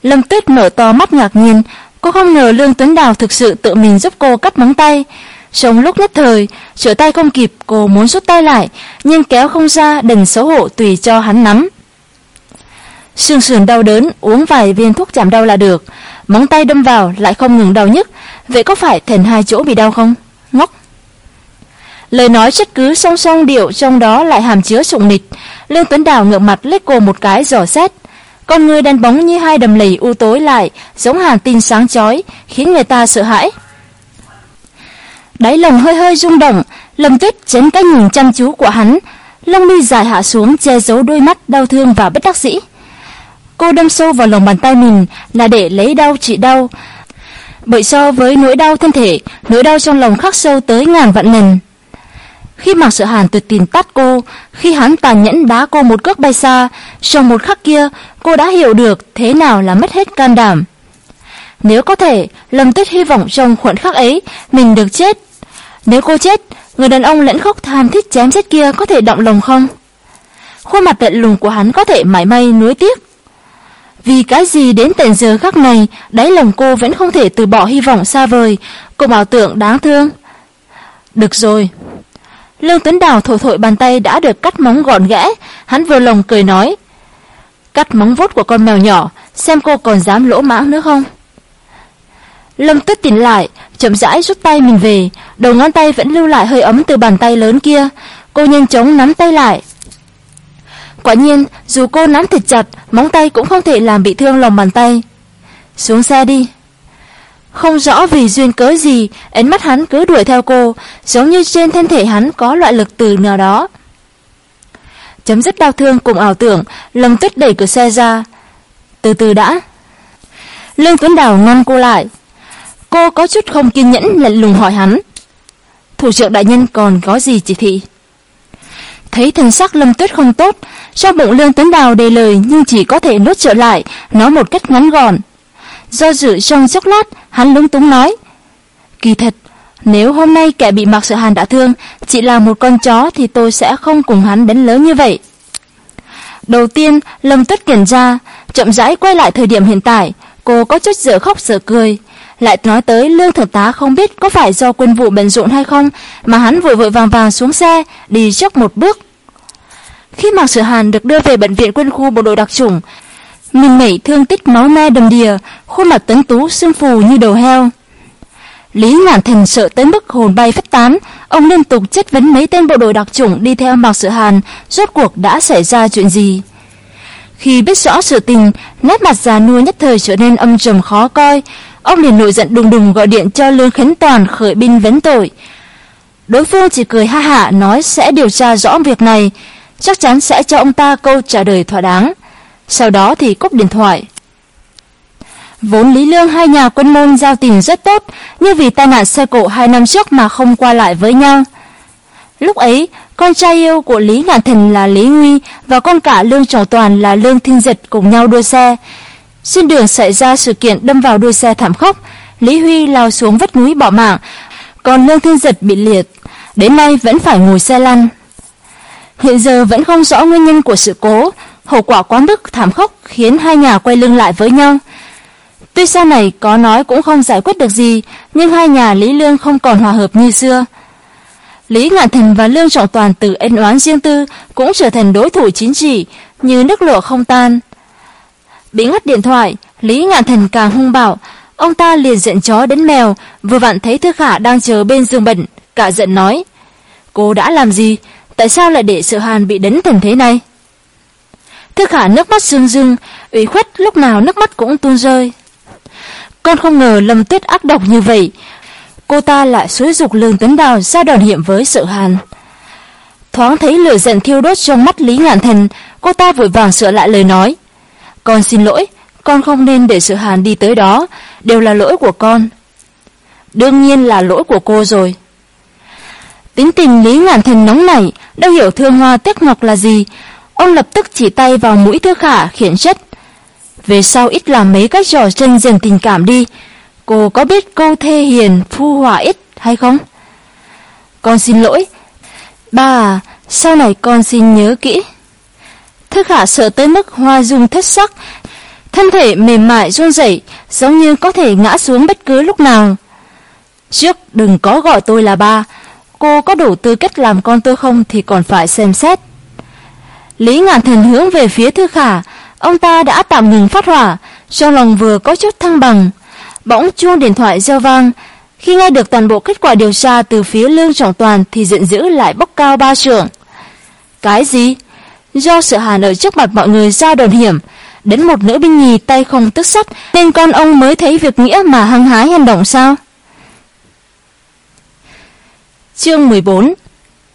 Lâm Tuyết mở to mắt ngạc nhiên, Cô không ngờ Lương Tuấn Đào thực sự tự mình giúp cô cắt móng tay. Trong lúc nhất thời, trở tay không kịp, cô muốn rút tay lại, nhưng kéo không ra, đành xấu hổ tùy cho hắn nắm. Sương sườn đau đớn, uống vài viên thuốc giảm đau là được. Móng tay đâm vào lại không ngừng đau nhức, vậy có phải thành hai chỗ bị đau không? Ngốc. Lời nói chất cứ song song điệu trong đó lại hàm chứa sụng nịch. Lương Tuấn Đào ngượng mặt lết cô một cái dò xét. Con người đen bóng như hai đầm lầy u tối lại, giống hàn tin sáng chói, khiến người ta sợ hãi. Đáy lòng hơi hơi rung động, Lâm Tuyết chấn cái nhìn chăm chú của hắn, lông mi dài hạ xuống che giấu đôi mắt đau thương và bất đắc dĩ. Cô đâm sâu vào lòng bàn tay mình là để lấy đau trị đau. Bởi so với nỗi đau thân thể, nỗi đau trong lòng khắc sâu tới ngàn vạn lần. Khi Mạc Sợ Hàn tuyệt tình tắt cô, khi hắn tàn nhẫn đá cô một cước bay xa, trong một khắc kia, cô đã hiểu được thế nào là mất hết can đảm. Nếu có thể, Lâm Tuyết hy vọng trong khoảnh khắc ấy mình được chết. Nếu cô chết, người đàn ông lẫn khóc tham thiết chém chết kia có thể động lòng không? Khuôn mặt tận lùng của hắn có thể mãi may nuối tiếc. Vì cái gì đến tận giờ khắc này, đáy lòng cô vẫn không thể từ bỏ hy vọng xa vời, cô bảo tượng đáng thương. Được rồi. Lương Tuấn Đào thổi thổi bàn tay đã được cắt móng gọn gẽ, hắn vừa lòng cười nói. Cắt móng vuốt của con mèo nhỏ, xem cô còn dám lỗ mãng nữa không? Lâm Tuyết tỉnh lại, chậm rãi rút tay mình về, đầu ngón tay vẫn lưu lại hơi ấm từ bàn tay lớn kia. Cô nhanh chóng nắm tay lại. Quả nhiên, dù cô nắm thật chặt, móng tay cũng không thể làm bị thương lòng bàn tay. Xuống xe đi. Không rõ vì duyên cớ gì, ánh mắt hắn cứ đuổi theo cô, giống như trên thân thể hắn có loại lực từ nào đó. Chấm dứt đau thương cùng ảo tưởng, Lâm Tuyết đẩy cửa xe ra. Từ từ đã. Lương Tuấn Đào ngăn cô lại. Cô có chút không kiên nhẫn lạnh lùng hỏi hắn. Thủ trưởng đại nhân còn có gì chỉ thị? Thấy thần sắc Lâm Tuyết không tốt, trong bụng Lương Tuấn Đào đề lời nhưng chỉ có thể nuốt trở lại, nói một cách ngắn gọn. Do dự trong chốc lát, hắn lúng túng nói. Kỳ thật, nếu hôm nay kẻ bị Mạc sự Hàn đã thương, chỉ là một con chó thì tôi sẽ không cùng hắn đến lớn như vậy. Đầu tiên, Lâm Tuyết kiểm ra, chậm rãi quay lại thời điểm hiện tại, cô có chút dở khóc dở cười. Lại nói tới lương thượng tá không biết có phải do quân vụ bận rộn hay không mà hắn vội vội vàng vàng xuống xe, đi trước một bước. Khi Mạc sự Hàn được đưa về bệnh viện quân khu bộ đội đặc chủng, mình mẩy thương tích máu me đầm đìa, khuôn mặt tấn tú sưng phù như đầu heo. Lý Ngạn Thần sợ tới mức hồn bay phách tán, ông liên tục chất vấn mấy tên bộ đội đặc chủng đi theo Mạc sự Hàn, rốt cuộc đã xảy ra chuyện gì. Khi biết rõ sự tình, nét mặt già nua nhất thời trở nên âm trầm khó coi, Ông liền nổi giận đùng đùng gọi điện cho Lương Khánh Toàn khởi binh vấn tội. Đối phương chỉ cười ha hả nói sẽ điều tra rõ việc này, chắc chắn sẽ cho ông ta câu trả lời thỏa đáng. Sau đó thì cúp điện thoại. Vốn Lý Lương hai nhà quân môn giao tình rất tốt, nhưng vì tai nạn xe cộ hai năm trước mà không qua lại với nhau. Lúc ấy, con trai yêu của Lý Ngạn Thần là Lý Nguy và con cả Lương Trọng Toàn là Lương Thiên Dịch cùng nhau đua xe. Trên đường xảy ra sự kiện đâm vào đuôi xe thảm khốc, Lý Huy lao xuống vách núi bỏ mạng, còn Lương Thiên Giật bị liệt, đến nay vẫn phải ngồi xe lăn. Hiện giờ vẫn không rõ nguyên nhân của sự cố, hậu quả quá mức thảm khốc khiến hai nhà quay lưng lại với nhau. Tuy sau này có nói cũng không giải quyết được gì, nhưng hai nhà Lý Lương không còn hòa hợp như xưa. Lý Ngạn Thần và Lương Trọng Toàn từ ân oán riêng tư cũng trở thành đối thủ chính trị, như nước lửa không tan. Bị ngắt điện thoại, Lý Ngạn Thần càng hung bạo, ông ta liền giận chó đến mèo, vừa vặn thấy Thư Khả đang chờ bên giường bệnh, cả giận nói: "Cô đã làm gì? Tại sao lại để Sợ Hàn bị đánh thành thế này?" Thư Khả nước mắt rưng rưng, ủy khuất lúc nào nước mắt cũng tuôn rơi. Con không ngờ Lâm Tuyết ác độc như vậy, cô ta lại xúi dục Lương tấn Đào ra đòn hiểm với sự Hàn. Thoáng thấy lửa giận thiêu đốt trong mắt Lý Ngạn Thần, cô ta vội vàng sửa lại lời nói. Con xin lỗi, con không nên để sự hàn đi tới đó, đều là lỗi của con. Đương nhiên là lỗi của cô rồi. Tính tình Lý Ngạn Thần nóng nảy, đâu hiểu thương hoa tiếc ngọc là gì. Ông lập tức chỉ tay vào mũi Thư Khả khiển trách. Về sau ít làm mấy cách trò tranh giành tình cảm đi. Cô có biết câu thê hiền phu hòa ít hay không? Con xin lỗi. Ba à, sau này con xin nhớ kỹ. thư khả sợ tới mức hoa dung thất sắc, thân thể mềm mại run rẩy, giống như có thể ngã xuống bất cứ lúc nào. Trước đừng có gọi tôi là ba, cô có đủ tư cách làm con tôi không thì còn phải xem xét. Lý Ngạn Thần hướng về phía Thư Khả, ông ta đã tạm ngừng phát hỏa, trong lòng vừa có chút thăng bằng. Bỗng chuông điện thoại reo vang, khi nghe được toàn bộ kết quả điều tra từ phía Lương Trọng Toàn thì giận dữ lại bốc cao ba trượng. Cái gì? Do sợ hàn ở trước mặt mọi người ra đồn hiểm, đến một nữ binh nhì tay không tức sắt nên con ông mới thấy việc nghĩa mà hăng hái hành động sao? Chương 14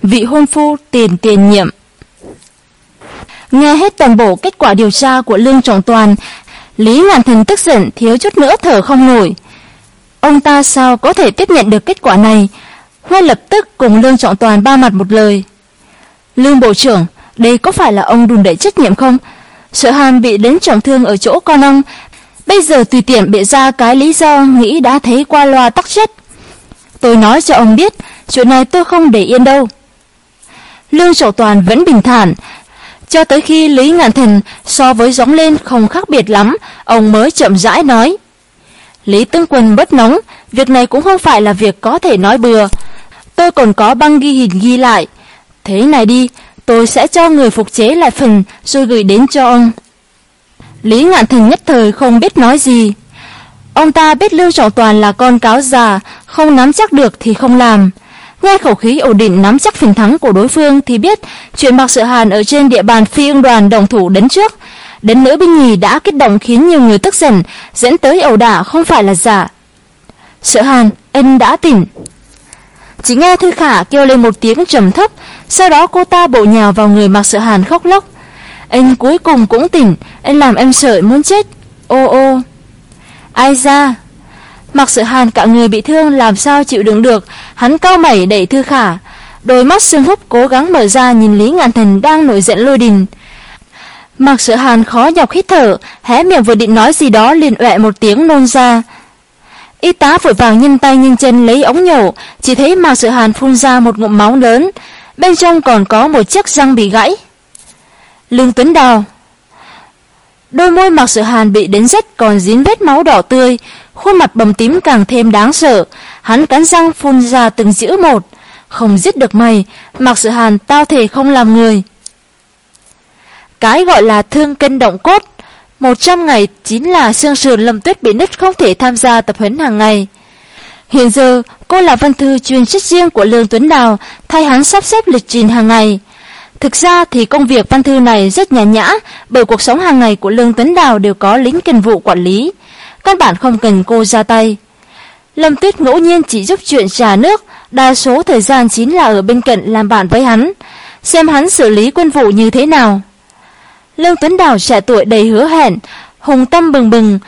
Vị hôn phu tiền tiền nhiệm Nghe hết toàn bộ kết quả điều tra của Lương Trọng Toàn, Lý Ngạn Thần tức giận thiếu chút nữa thở không nổi. Ông ta sao có thể tiếp nhận được kết quả này? huê lập tức cùng Lương Trọng Toàn ba mặt một lời. Lương Bộ trưởng, đây có phải là ông đùn đẩy trách nhiệm không? Sợ Hàn bị đến trọng thương ở chỗ con ông, bây giờ tùy tiện bịa ra cái lý do nghĩ đã thấy qua loa tắc chết. Tôi nói cho ông biết, chuyện này tôi không để yên đâu. Lương Trọng Toàn vẫn bình thản, cho tới khi Lý Ngạn Thần so với gióng lên không khác biệt lắm, ông mới chậm rãi nói. Lý Tương Quân bất nóng, việc này cũng không phải là việc có thể nói bừa. Tôi còn có băng ghi hình ghi lại. Thế này đi, tôi sẽ cho người phục chế lại phần rồi gửi đến cho ông. Lý Ngạn Thần nhất thời không biết nói gì. Ông ta biết Lưu Trọng Toàn là con cáo già, không nắm chắc được thì không làm. Nghe khẩu khí ổn định nắm chắc phần thắng của đối phương thì biết chuyện mặc Sự Hàn ở trên địa bàn phi ương đoàn đồng thủ đến trước. Đến nữ binh nhì đã kích động khiến nhiều người tức giận, dẫn tới ẩu đả không phải là giả. Sợ Hàn, anh đã tỉnh. Chỉ nghe Thư Khả kêu lên một tiếng trầm thấp, sau đó cô ta bộ nhào vào người Mạc Sợ Hàn khóc lóc. Anh cuối cùng cũng tỉnh, anh làm em sợ muốn chết. Ô ô. Ai ra? Mặc sự hàn cả người bị thương làm sao chịu đựng được, hắn cao mẩy đẩy Thư Khả. Đôi mắt sưng húp cố gắng mở ra nhìn Lý Ngạn Thần đang nổi giận lôi đình. Mặc sự hàn khó nhọc hít thở, hé miệng vừa định nói gì đó liền ọe một tiếng nôn ra. Y tá vội vàng nhân tay nhân chân lấy ống nhổ, chỉ thấy Mạc Sự Hàn phun ra một ngụm máu lớn, bên trong còn có một chiếc răng bị gãy. Lương Tuấn Đào Đôi môi Mạc Sự Hàn bị đến rách còn dính vết máu đỏ tươi, khuôn mặt bầm tím càng thêm đáng sợ, hắn cắn răng phun ra từng chữ một, không giết được mày, Mạc Sự Hàn tao thể không làm người. Cái gọi là thương cân động cốt, 100 ngày chính là xương sườn Lâm Tuyết bị nứt không thể tham gia tập huấn hàng ngày. Hiện giờ, cô là văn thư chuyên trách riêng của Lương Tuấn Đào, thay hắn sắp xếp lịch trình hàng ngày. Thực ra thì công việc văn thư này rất nhàn nhã, bởi cuộc sống hàng ngày của Lương Tuấn Đào đều có lính cần vụ quản lý. Căn bản không cần cô ra tay. Lâm Tuyết ngẫu nhiên chỉ giúp chuyện trà nước, đa số thời gian chính là ở bên cạnh làm bạn với hắn, xem hắn xử lý quân vụ như thế nào. Lương Tuấn Đào trẻ tuổi đầy hứa hẹn, hùng tâm bừng bừng.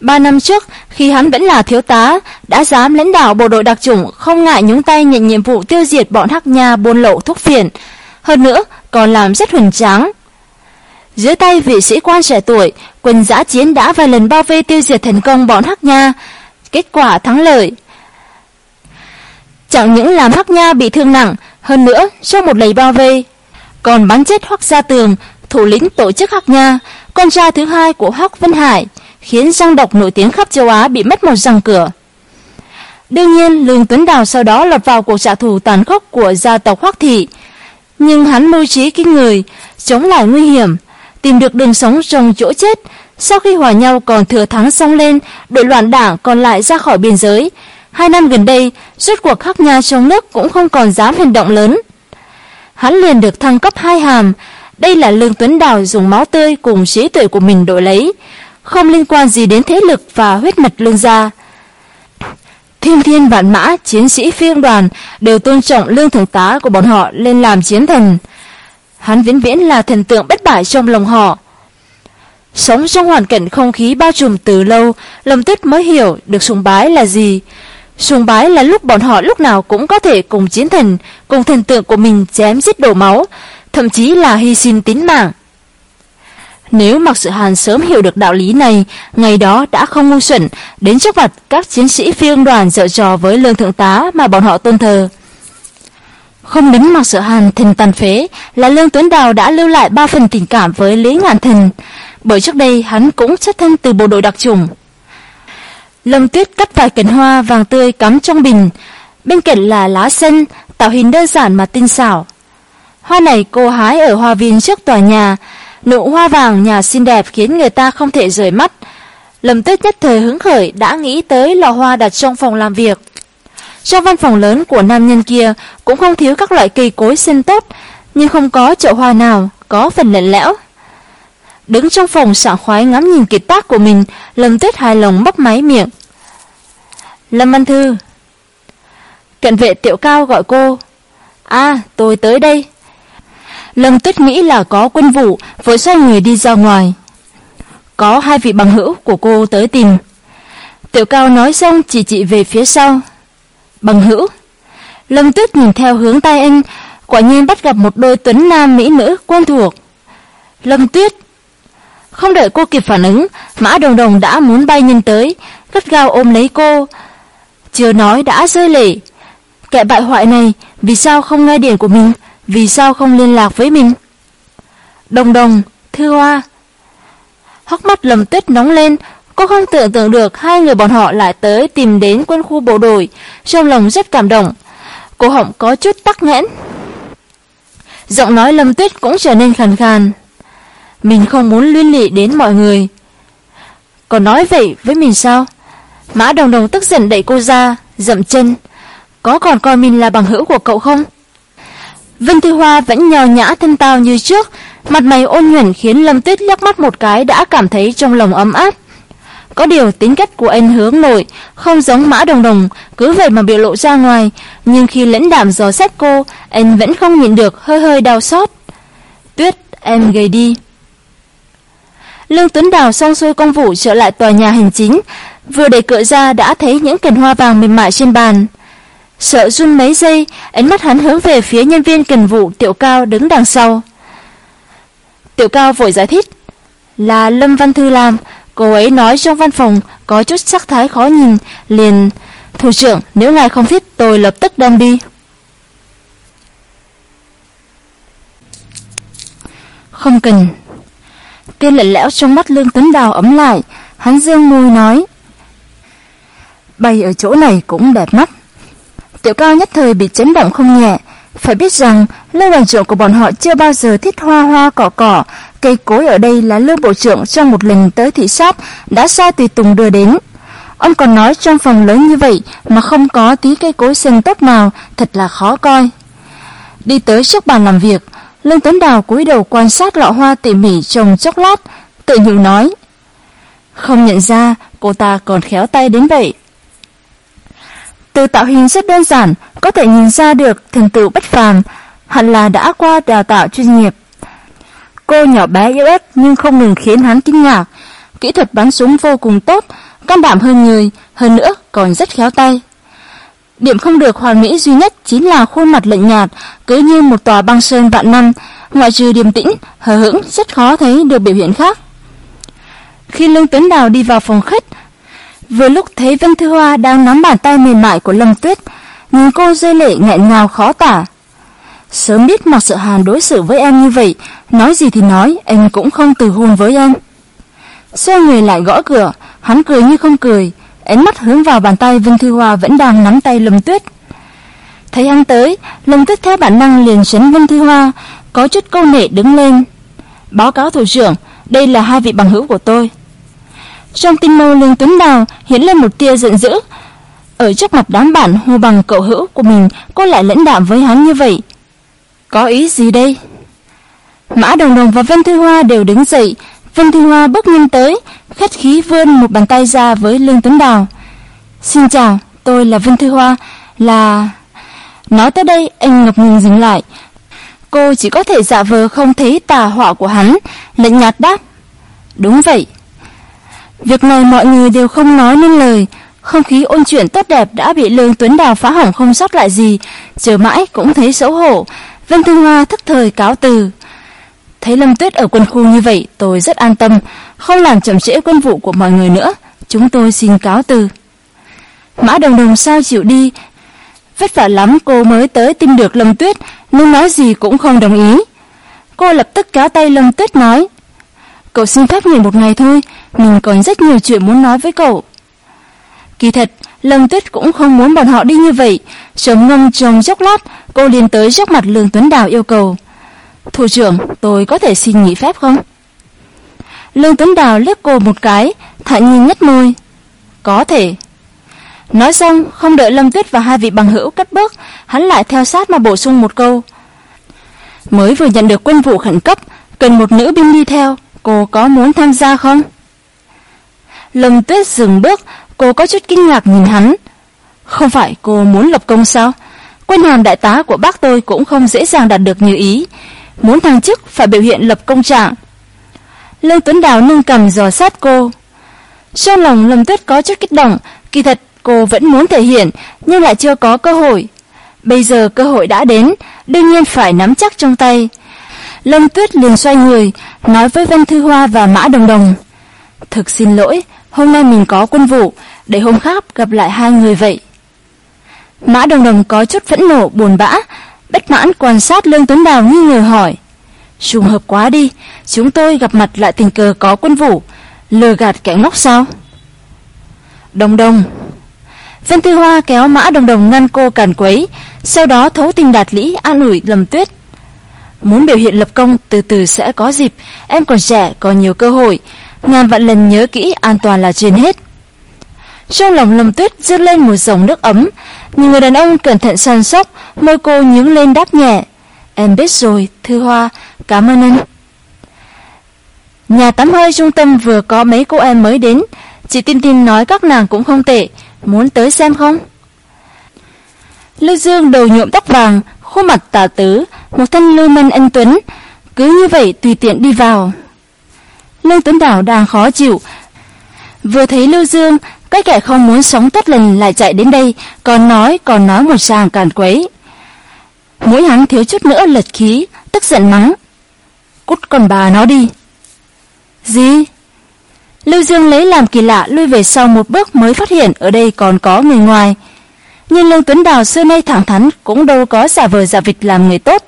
Ba năm trước, khi hắn vẫn là thiếu tá, đã dám lãnh đạo bộ đội đặc chủng không ngại nhúng tay nhận nhiệm vụ tiêu diệt bọn hắc nha buôn lậu thuốc phiện, hơn nữa còn làm rất hoành tráng. Dưới tay vị sĩ quan trẻ tuổi, quân giã chiến đã vài lần bao vây tiêu diệt thành công bọn Hắc Nha, kết quả thắng lợi. Chẳng những làm Hắc Nha bị thương nặng, hơn nữa trong một lầy bao vây, còn bắn chết Hoắc Gia Tường, thủ lĩnh tổ chức Hắc Nha, con trai thứ hai của Hoắc Vân Hải, khiến răng độc nổi tiếng khắp châu Á bị mất một răng cửa. Đương nhiên, Lương Tuấn Đào sau đó lọt vào cuộc trả thù tàn khốc của gia tộc Hoắc Thị, nhưng hắn mưu trí kinh người, chống lại nguy hiểm, tìm được đường sống trong chỗ chết. Sau khi hòa nhau còn thừa thắng xong lên, đội loạn đảng còn lại ra khỏi biên giới. Hai năm gần đây, rốt cuộc khắc nhà trong nước cũng không còn dám hành động lớn. Hắn liền được thăng cấp hai hàm. Đây là Lương Tuấn Đào dùng máu tươi cùng trí tuệ của mình đổi lấy, không liên quan gì đến thế lực và huyết mạch lương gia. Thiên thiên vạn mã, chiến sĩ phiên đoàn đều tôn trọng lương thượng tá của bọn họ lên làm chiến thần. Hắn vĩnh viễn là thần tượng bất bại trong lòng họ. Sống trong hoàn cảnh không khí bao trùm từ lâu, Lâm Tuyết mới hiểu được sùng bái là gì. Sùng bái là lúc bọn họ lúc nào cũng có thể cùng chiến thần, cùng thần tượng của mình chém giết đổ máu, thậm chí là hy sinh tính mạng. Nếu Mạc Sự Hàn sớm hiểu được đạo lý này, ngày đó đã không ngu xuẩn đến trước mặt các chiến sĩ phiên đoàn dợ trò với lương thượng tá mà bọn họ tôn thờ. Không đến Mạc Sự Hàn thành tàn phế là Lương Tuấn Đào đã lưu lại ba phần tình cảm với Lý Ngạn Thần, bởi trước đây hắn cũng xuất thân từ bộ đội đặc chủng. Lâm Tuyết cắt vài cành hoa vàng tươi cắm trong bình, bên cạnh là lá sen, tạo hình đơn giản mà tinh xảo. Hoa này cô hái ở hoa viên trước tòa nhà, nụ hoa vàng nhà xinh đẹp khiến người ta không thể rời mắt. Lâm Tuyết nhất thời hứng khởi đã nghĩ tới lò hoa đặt trong phòng làm việc. Trong văn phòng lớn của nam nhân kia cũng không thiếu các loại cây cối xinh tốt, nhưng không có chậu hoa nào có phần lạnh lẽo. Đứng trong phòng sảng khoái ngắm nhìn kiệt tác của mình, Lâm Tuyết hài lòng bắp máy miệng. Lâm Văn Thư Cận vệ tiểu cao gọi cô. À, tôi tới đây. Lâm Tuyết nghĩ là có quân vụ, vội xoay người đi ra ngoài. Có hai vị bằng hữu của cô tới tìm. Tiểu Cao nói xong chỉ chỉ về phía sau. Bằng hữu. Lâm Tuyết nhìn theo hướng tay anh, quả nhiên bắt gặp một đôi tuấn nam mỹ nữ quen thuộc. Lâm Tuyết. Không đợi cô kịp phản ứng, Mã Đồng Đồng đã muốn bay nhìn tới, gắt gao ôm lấy cô. Chưa nói đã rơi lệ. Kẻ bại hoại này, vì sao không nghe điện của mình? Vì sao không liên lạc với mình? Đồng Đồng, Thư Hoa. Hóc mắt lầm Tuyết nóng lên, cô không tưởng tượng được hai người bọn họ lại tới tìm đến quân khu bộ đội, trong lòng rất cảm động. Cô họng có chút tắc nghẽn. Giọng nói Lâm Tuyết cũng trở nên khàn khàn. Mình không muốn liên lụy đến mọi người. Còn nói vậy với mình sao? Mã Đồng Đồng tức giận đẩy cô ra, dậm chân. Có còn coi mình là bằng hữu của cậu không? Vân Thư Hoa vẫn nhào nhã thân tao như trước, mặt mày ôn nhuẩn khiến Lâm Tuyết liếc mắt một cái đã cảm thấy trong lòng ấm áp. Có điều tính cách của anh hướng nội, không giống mã đồng đồng, cứ vậy mà biểu lộ ra ngoài, nhưng khi lãnh đảm dò xét cô, anh vẫn không nhịn được hơi hơi đau xót. Tuyết, em gầy đi. Lương Tuấn Đào xong xuôi công vụ trở lại tòa nhà hành chính, vừa đẩy cửa ra đã thấy những cành hoa vàng mềm mại trên bàn. Sợ run mấy giây, ánh mắt hắn hướng về phía nhân viên cần vụ Tiểu Cao đứng đằng sau. Tiểu Cao vội giải thích, là Lâm Văn Thư làm, cô ấy nói trong văn phòng có chút sắc thái khó nhìn, liền, thủ trưởng, nếu ngài không thích tôi lập tức đem đi. Không cần. Tiên lạnh lẽo trong mắt Lương Tuấn Đào ấm lại, hắn dương môi nói. Bay ở chỗ này cũng đẹp mắt. Tiểu cao nhất thời bị chấn động không nhẹ. Phải biết rằng, lưu đoàn trưởng của bọn họ chưa bao giờ thích hoa hoa cỏ cỏ. Cây cối ở đây là lưu bộ trưởng trong một lần tới thị sát đã sai tùy tùng đưa đến. Ông còn nói trong phòng lớn như vậy mà không có tí cây cối xanh tốt nào, thật là khó coi. Đi tới trước bàn làm việc, Lương Tuấn Đào cúi đầu quan sát lọ hoa tỉ mỉ trồng chốc lát, tự nhủ nói. Không nhận ra cô ta còn khéo tay đến vậy. Từ tạo hình rất đơn giản, có thể nhìn ra được thành tựu bất phàm, hẳn là đã qua đào tạo chuyên nghiệp. Cô nhỏ bé yếu ớt nhưng không ngừng khiến hắn kinh ngạc. Kỹ thuật bắn súng vô cùng tốt, can đảm hơn người, hơn nữa còn rất khéo tay. Điểm không được hoàn mỹ duy nhất chính là khuôn mặt lạnh nhạt, cứ như một tòa băng sơn vạn năm, ngoại trừ điềm tĩnh, hờ hững rất khó thấy được biểu hiện khác. Khi Lương Tuấn Đào đi vào phòng khách, Vừa lúc thấy Vân Thư Hoa đang nắm bàn tay mềm mại của Lâm Tuyết, nhìn cô rơi lệ nghẹn ngào khó tả. Sớm biết Mạc Sợ Hàn đối xử với em như vậy, nói gì thì nói, anh cũng không từ hôn với em. Xoay người lại gõ cửa, hắn cười như không cười, ánh mắt hướng vào bàn tay Vân Thư Hoa vẫn đang nắm tay Lâm Tuyết. Thấy hắn tới, Lâm Tuyết theo bản năng liền tránh Vân Thư Hoa, có chút câu nệ đứng lên. Báo cáo thủ trưởng, đây là hai vị bằng hữu của tôi. Trong tinh mâu Lương Tuấn Đào hiện lên một tia giận dữ. Ở trước mặt đám bạn hô bằng cậu hữu của mình, cô lại lãnh đạm với hắn như vậy. Có ý gì đây? Mã Đồng Đồng và Vân Thư Hoa đều đứng dậy. Vân Thư Hoa bước nhanh tới, khách khí vươn một bàn tay ra với Lương Tuấn Đào. Xin chào, tôi là Vân Thư Hoa, là... Nói tới đây, anh ngập ngừng dừng lại. Cô chỉ có thể giả vờ không thấy tà họa của hắn, lạnh nhạt đáp. Đúng vậy, Việc này mọi người đều không nói nên lời, không khí ôn chuyện tốt đẹp đã bị Lương Tuấn Đào phá hỏng không sót lại gì, chờ mãi cũng thấy xấu hổ. Vân Thư Hoa thức thời cáo từ. Thấy Lâm Tuyết ở quân khu như vậy, tôi rất an tâm, không làm chậm trễ quân vụ của mọi người nữa. Chúng tôi xin cáo từ. Mã Đồng Đồng sao chịu đi? Vất vả lắm cô mới tới tìm được Lâm Tuyết, nhưng nói gì cũng không đồng ý. Cô lập tức kéo tay Lâm Tuyết nói, Cậu xin phép nghỉ một ngày thôi, mình còn rất nhiều chuyện muốn nói với cậu. Kỳ thật, Lâm Tuyết cũng không muốn bọn họ đi như vậy. Trầm ngâm trong chốc lát, cô liền tới trước mặt Lương Tuấn Đào yêu cầu. Thủ trưởng, tôi có thể xin nghỉ phép không? Lương Tuấn Đào liếc cô một cái, thản nhiên nhất môi. Có thể. Nói xong, không đợi Lâm Tuyết và hai vị bằng hữu cất bước, hắn lại theo sát mà bổ sung một câu. Mới vừa nhận được quân vụ khẩn cấp, cần một nữ binh đi theo, cô có muốn tham gia không? Lâm Tuyết dừng bước, cô có chút kinh ngạc nhìn hắn. Không phải cô muốn lập công sao? Quân hàm đại tá của bác tôi cũng không dễ dàng đạt được như ý. muốn thăng chức phải biểu hiện lập công trạng. Lương Tuấn Đào nâng cầm dò sát cô. Trong lòng Lâm Tuyết có chút kích động, kỳ thật cô vẫn muốn thể hiện nhưng lại chưa có cơ hội. Bây giờ cơ hội đã đến, đương nhiên phải nắm chắc trong tay. Lâm Tuyết liền xoay người, nói với Văn Thư Hoa và Mã Đồng Đồng. Thực xin lỗi, hôm nay mình có quân vụ, để hôm khác gặp lại hai người vậy. Mã Đồng Đồng có chút phẫn nộ, buồn bã, bất mãn quan sát Lương Tuấn Đào nghi ngờ hỏi. Trùng hợp quá đi, chúng tôi gặp mặt lại tình cờ có quân vụ, lừa gạt kẻ ngốc sao? Đồng Đồng Văn Tư Hoa kéo Mã Đồng Đồng ngăn cô cản quấy, sau đó thấu tình đạt lý an ủi Lâm Tuyết. Muốn biểu hiện lập công từ từ sẽ có dịp, em còn trẻ, còn nhiều cơ hội, ngàn vạn lần nhớ kỹ an toàn là trên hết. Trong lòng Lâm Tuyết dứt lên một dòng nước ấm, nhưng người đàn ông cẩn thận săn sóc, môi cô nhướng lên đáp nhẹ. Em biết rồi, Thư Hoa, cảm ơn anh. Nhà tắm hơi trung tâm vừa có mấy cô em mới đến, chị Tin Tin nói các nàng cũng không tệ, muốn tới xem không? Lưu Dương đầu nhuộm tóc vàng, khuôn mặt tà tứ, một thân lưu manh anh Tuấn, cứ như vậy tùy tiện đi vào. Lương Tuấn Đảo đang khó chịu, vừa thấy Lưu Dương, cái kẻ không muốn sống tốt lần lại chạy đến đây, còn nói còn nói một sàng càn quấy. Mũi hắn thiếu chút nữa lật khí, tức giận mắng. Cút con bà nó đi. Gì? Lưu Dương lấy làm kỳ lạ lui về sau một bước mới phát hiện ở đây còn có người ngoài. Nhưng Lương Tuấn Đào xưa nay thẳng thắn cũng đâu có giả vờ giả vịt làm người tốt.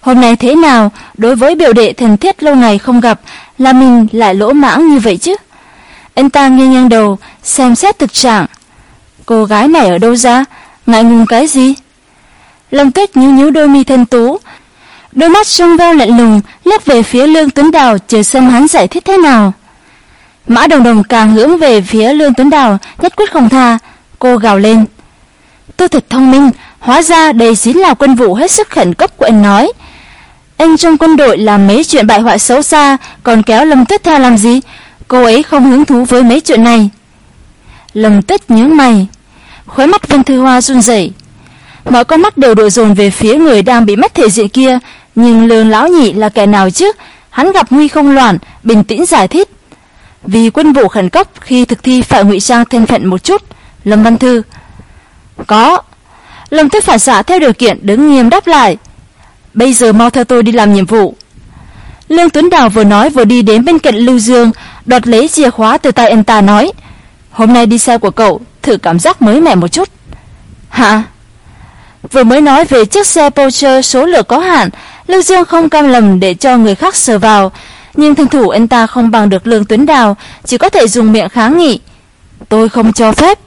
Hôm nay thế nào, đối với biểu đệ thần thiết lâu ngày không gặp, là mình lại lỗ mãng như vậy chứ? Anh ta nghiêng nghiêng đầu, xem xét thực trạng. Cô gái này ở đâu ra? Ngại ngùng cái gì? Lâm Tuyết nhíu nhíu đôi mi thân tú, đôi mắt trong veo lạnh lùng liếc về phía Lương Tuấn Đào chờ xem hắn giải thích thế nào. Mã Đồng Đồng càng hướng về phía Lương Tuấn Đào, nhất quyết không tha, cô gào lên. Tôi thật thông minh, hóa ra đây chính là quân vụ hết sức khẩn cấp của anh nói. Anh trong quân đội làm mấy chuyện bại hoại xấu xa, còn kéo Lâm Tuyết theo làm gì? Cô ấy không hứng thú với mấy chuyện này. Lâm Tuyết nhớ mày, khóe mắt Vân Thư Hoa run rẩy. Mọi con mắt đều đổ dồn về phía người đang bị mất thể diện kia, nhưng lương lão nhị là kẻ nào chứ? Hắn gặp nguy không loạn, bình tĩnh giải thích. Vì quân vụ khẩn cấp khi thực thi phải ngụy trang thân phận một chút, Lâm Văn Thư. Có. Lâm Tuyết phản xạ theo điều kiện đứng nghiêm đáp lại. Bây giờ mau theo tôi đi làm nhiệm vụ. Lương Tuấn Đào vừa nói vừa đi đến bên cạnh Lưu Dương, đoạt lấy chìa khóa từ tay anh ta nói. Hôm nay đi xe của cậu, thử cảm giác mới mẻ một chút. Hả? Vừa mới nói về chiếc xe Porsche số lượng có hạn, Lưu Dương không cam lầm để cho người khác sờ vào, nhưng thân thủ anh ta không bằng được Lương Tuấn Đào, chỉ có thể dùng miệng kháng nghị. Tôi không cho phép.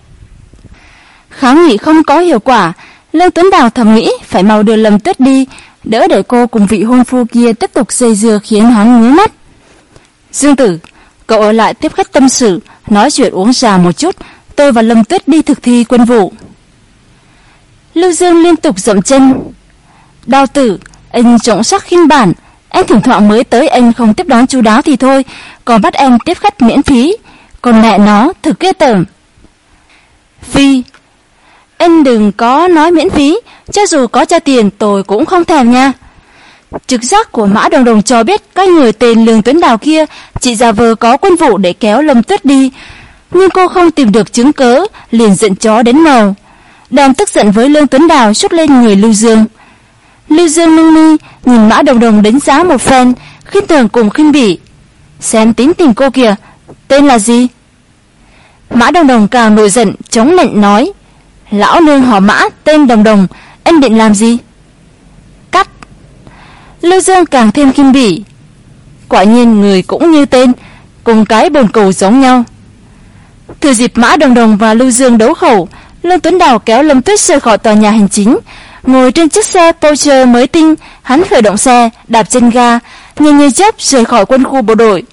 Kháng nghị không có hiệu quả, Lương Tuấn Đào thầm nghĩ phải mau đưa Lâm Tuyết đi, đỡ để cô cùng vị hôn phu kia tiếp tục dây dưa khiến hắn ngứa mắt. Dương Tử, cậu ở lại tiếp khách tâm sự, nói chuyện uống trà một chút, tôi và Lâm Tuyết đi thực thi quân vụ. Lưu Dương liên tục dậm chân. Đào tử, anh trọng sắc khinh bản, anh thỉnh thoảng mới tới anh không tiếp đón chú đáo thì thôi, còn bắt em tiếp khách miễn phí. Còn mẹ nó thực ghê tởm. Phi, anh đừng có nói miễn phí, cho dù có cho tiền tôi cũng không thèm nha. Trực giác của Mã Đồng Đồng cho biết cái người tên Lương Tuấn Đào kia chỉ giả vờ có quân vụ để kéo Lâm Tuyết đi, nhưng cô không tìm được chứng cớ, liền giận chó đến màu. Đang tức giận với Lương Tuấn Đào chút lên người Lưu Dương. Lưu Dương nâng mi, nhìn Mã Đồng Đồng đánh giá một phen, khinh thường cùng khinh bỉ. Xem tính tình cô kìa, tên là gì? Mã Đồng Đồng càng nổi giận, chống nạnh nói. Lão nương họ Mã, tên Đồng Đồng, anh định làm gì? Cắt. Lưu Dương càng thêm kim bỉ. Quả nhiên người cũng như tên, cùng cái bồn cầu giống nhau. Thừa dịp Mã Đồng Đồng và Lưu Dương đấu khẩu, Lương Tuấn Đào kéo Lâm Tuyết rời khỏi tòa nhà hành chính, ngồi trên chiếc xe Porsche mới tinh, hắn khởi động xe, đạp chân ga, Nhìn như chớp rời khỏi quân khu bộ đội.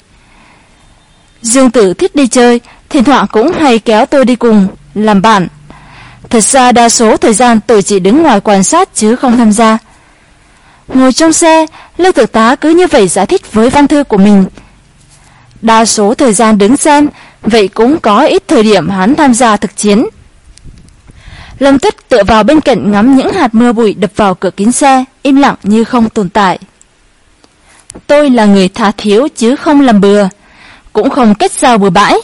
Dương Tử thích đi chơi, thỉnh thoảng cũng hay kéo tôi đi cùng, làm bạn. Thật ra đa số thời gian tôi chỉ đứng ngoài quan sát chứ không tham gia. Ngồi trong xe, Lưu Thực tá cứ như vậy giải thích với văn thư của mình. Đa số thời gian đứng xem, vậy cũng có ít thời điểm hắn tham gia thực chiến. Lâm Tuyết tựa vào bên cạnh ngắm những hạt mưa bụi đập vào cửa kính xe, im lặng như không tồn tại. Tôi là người thà thiếu chứ không làm bừa, cũng không kết giao bừa bãi.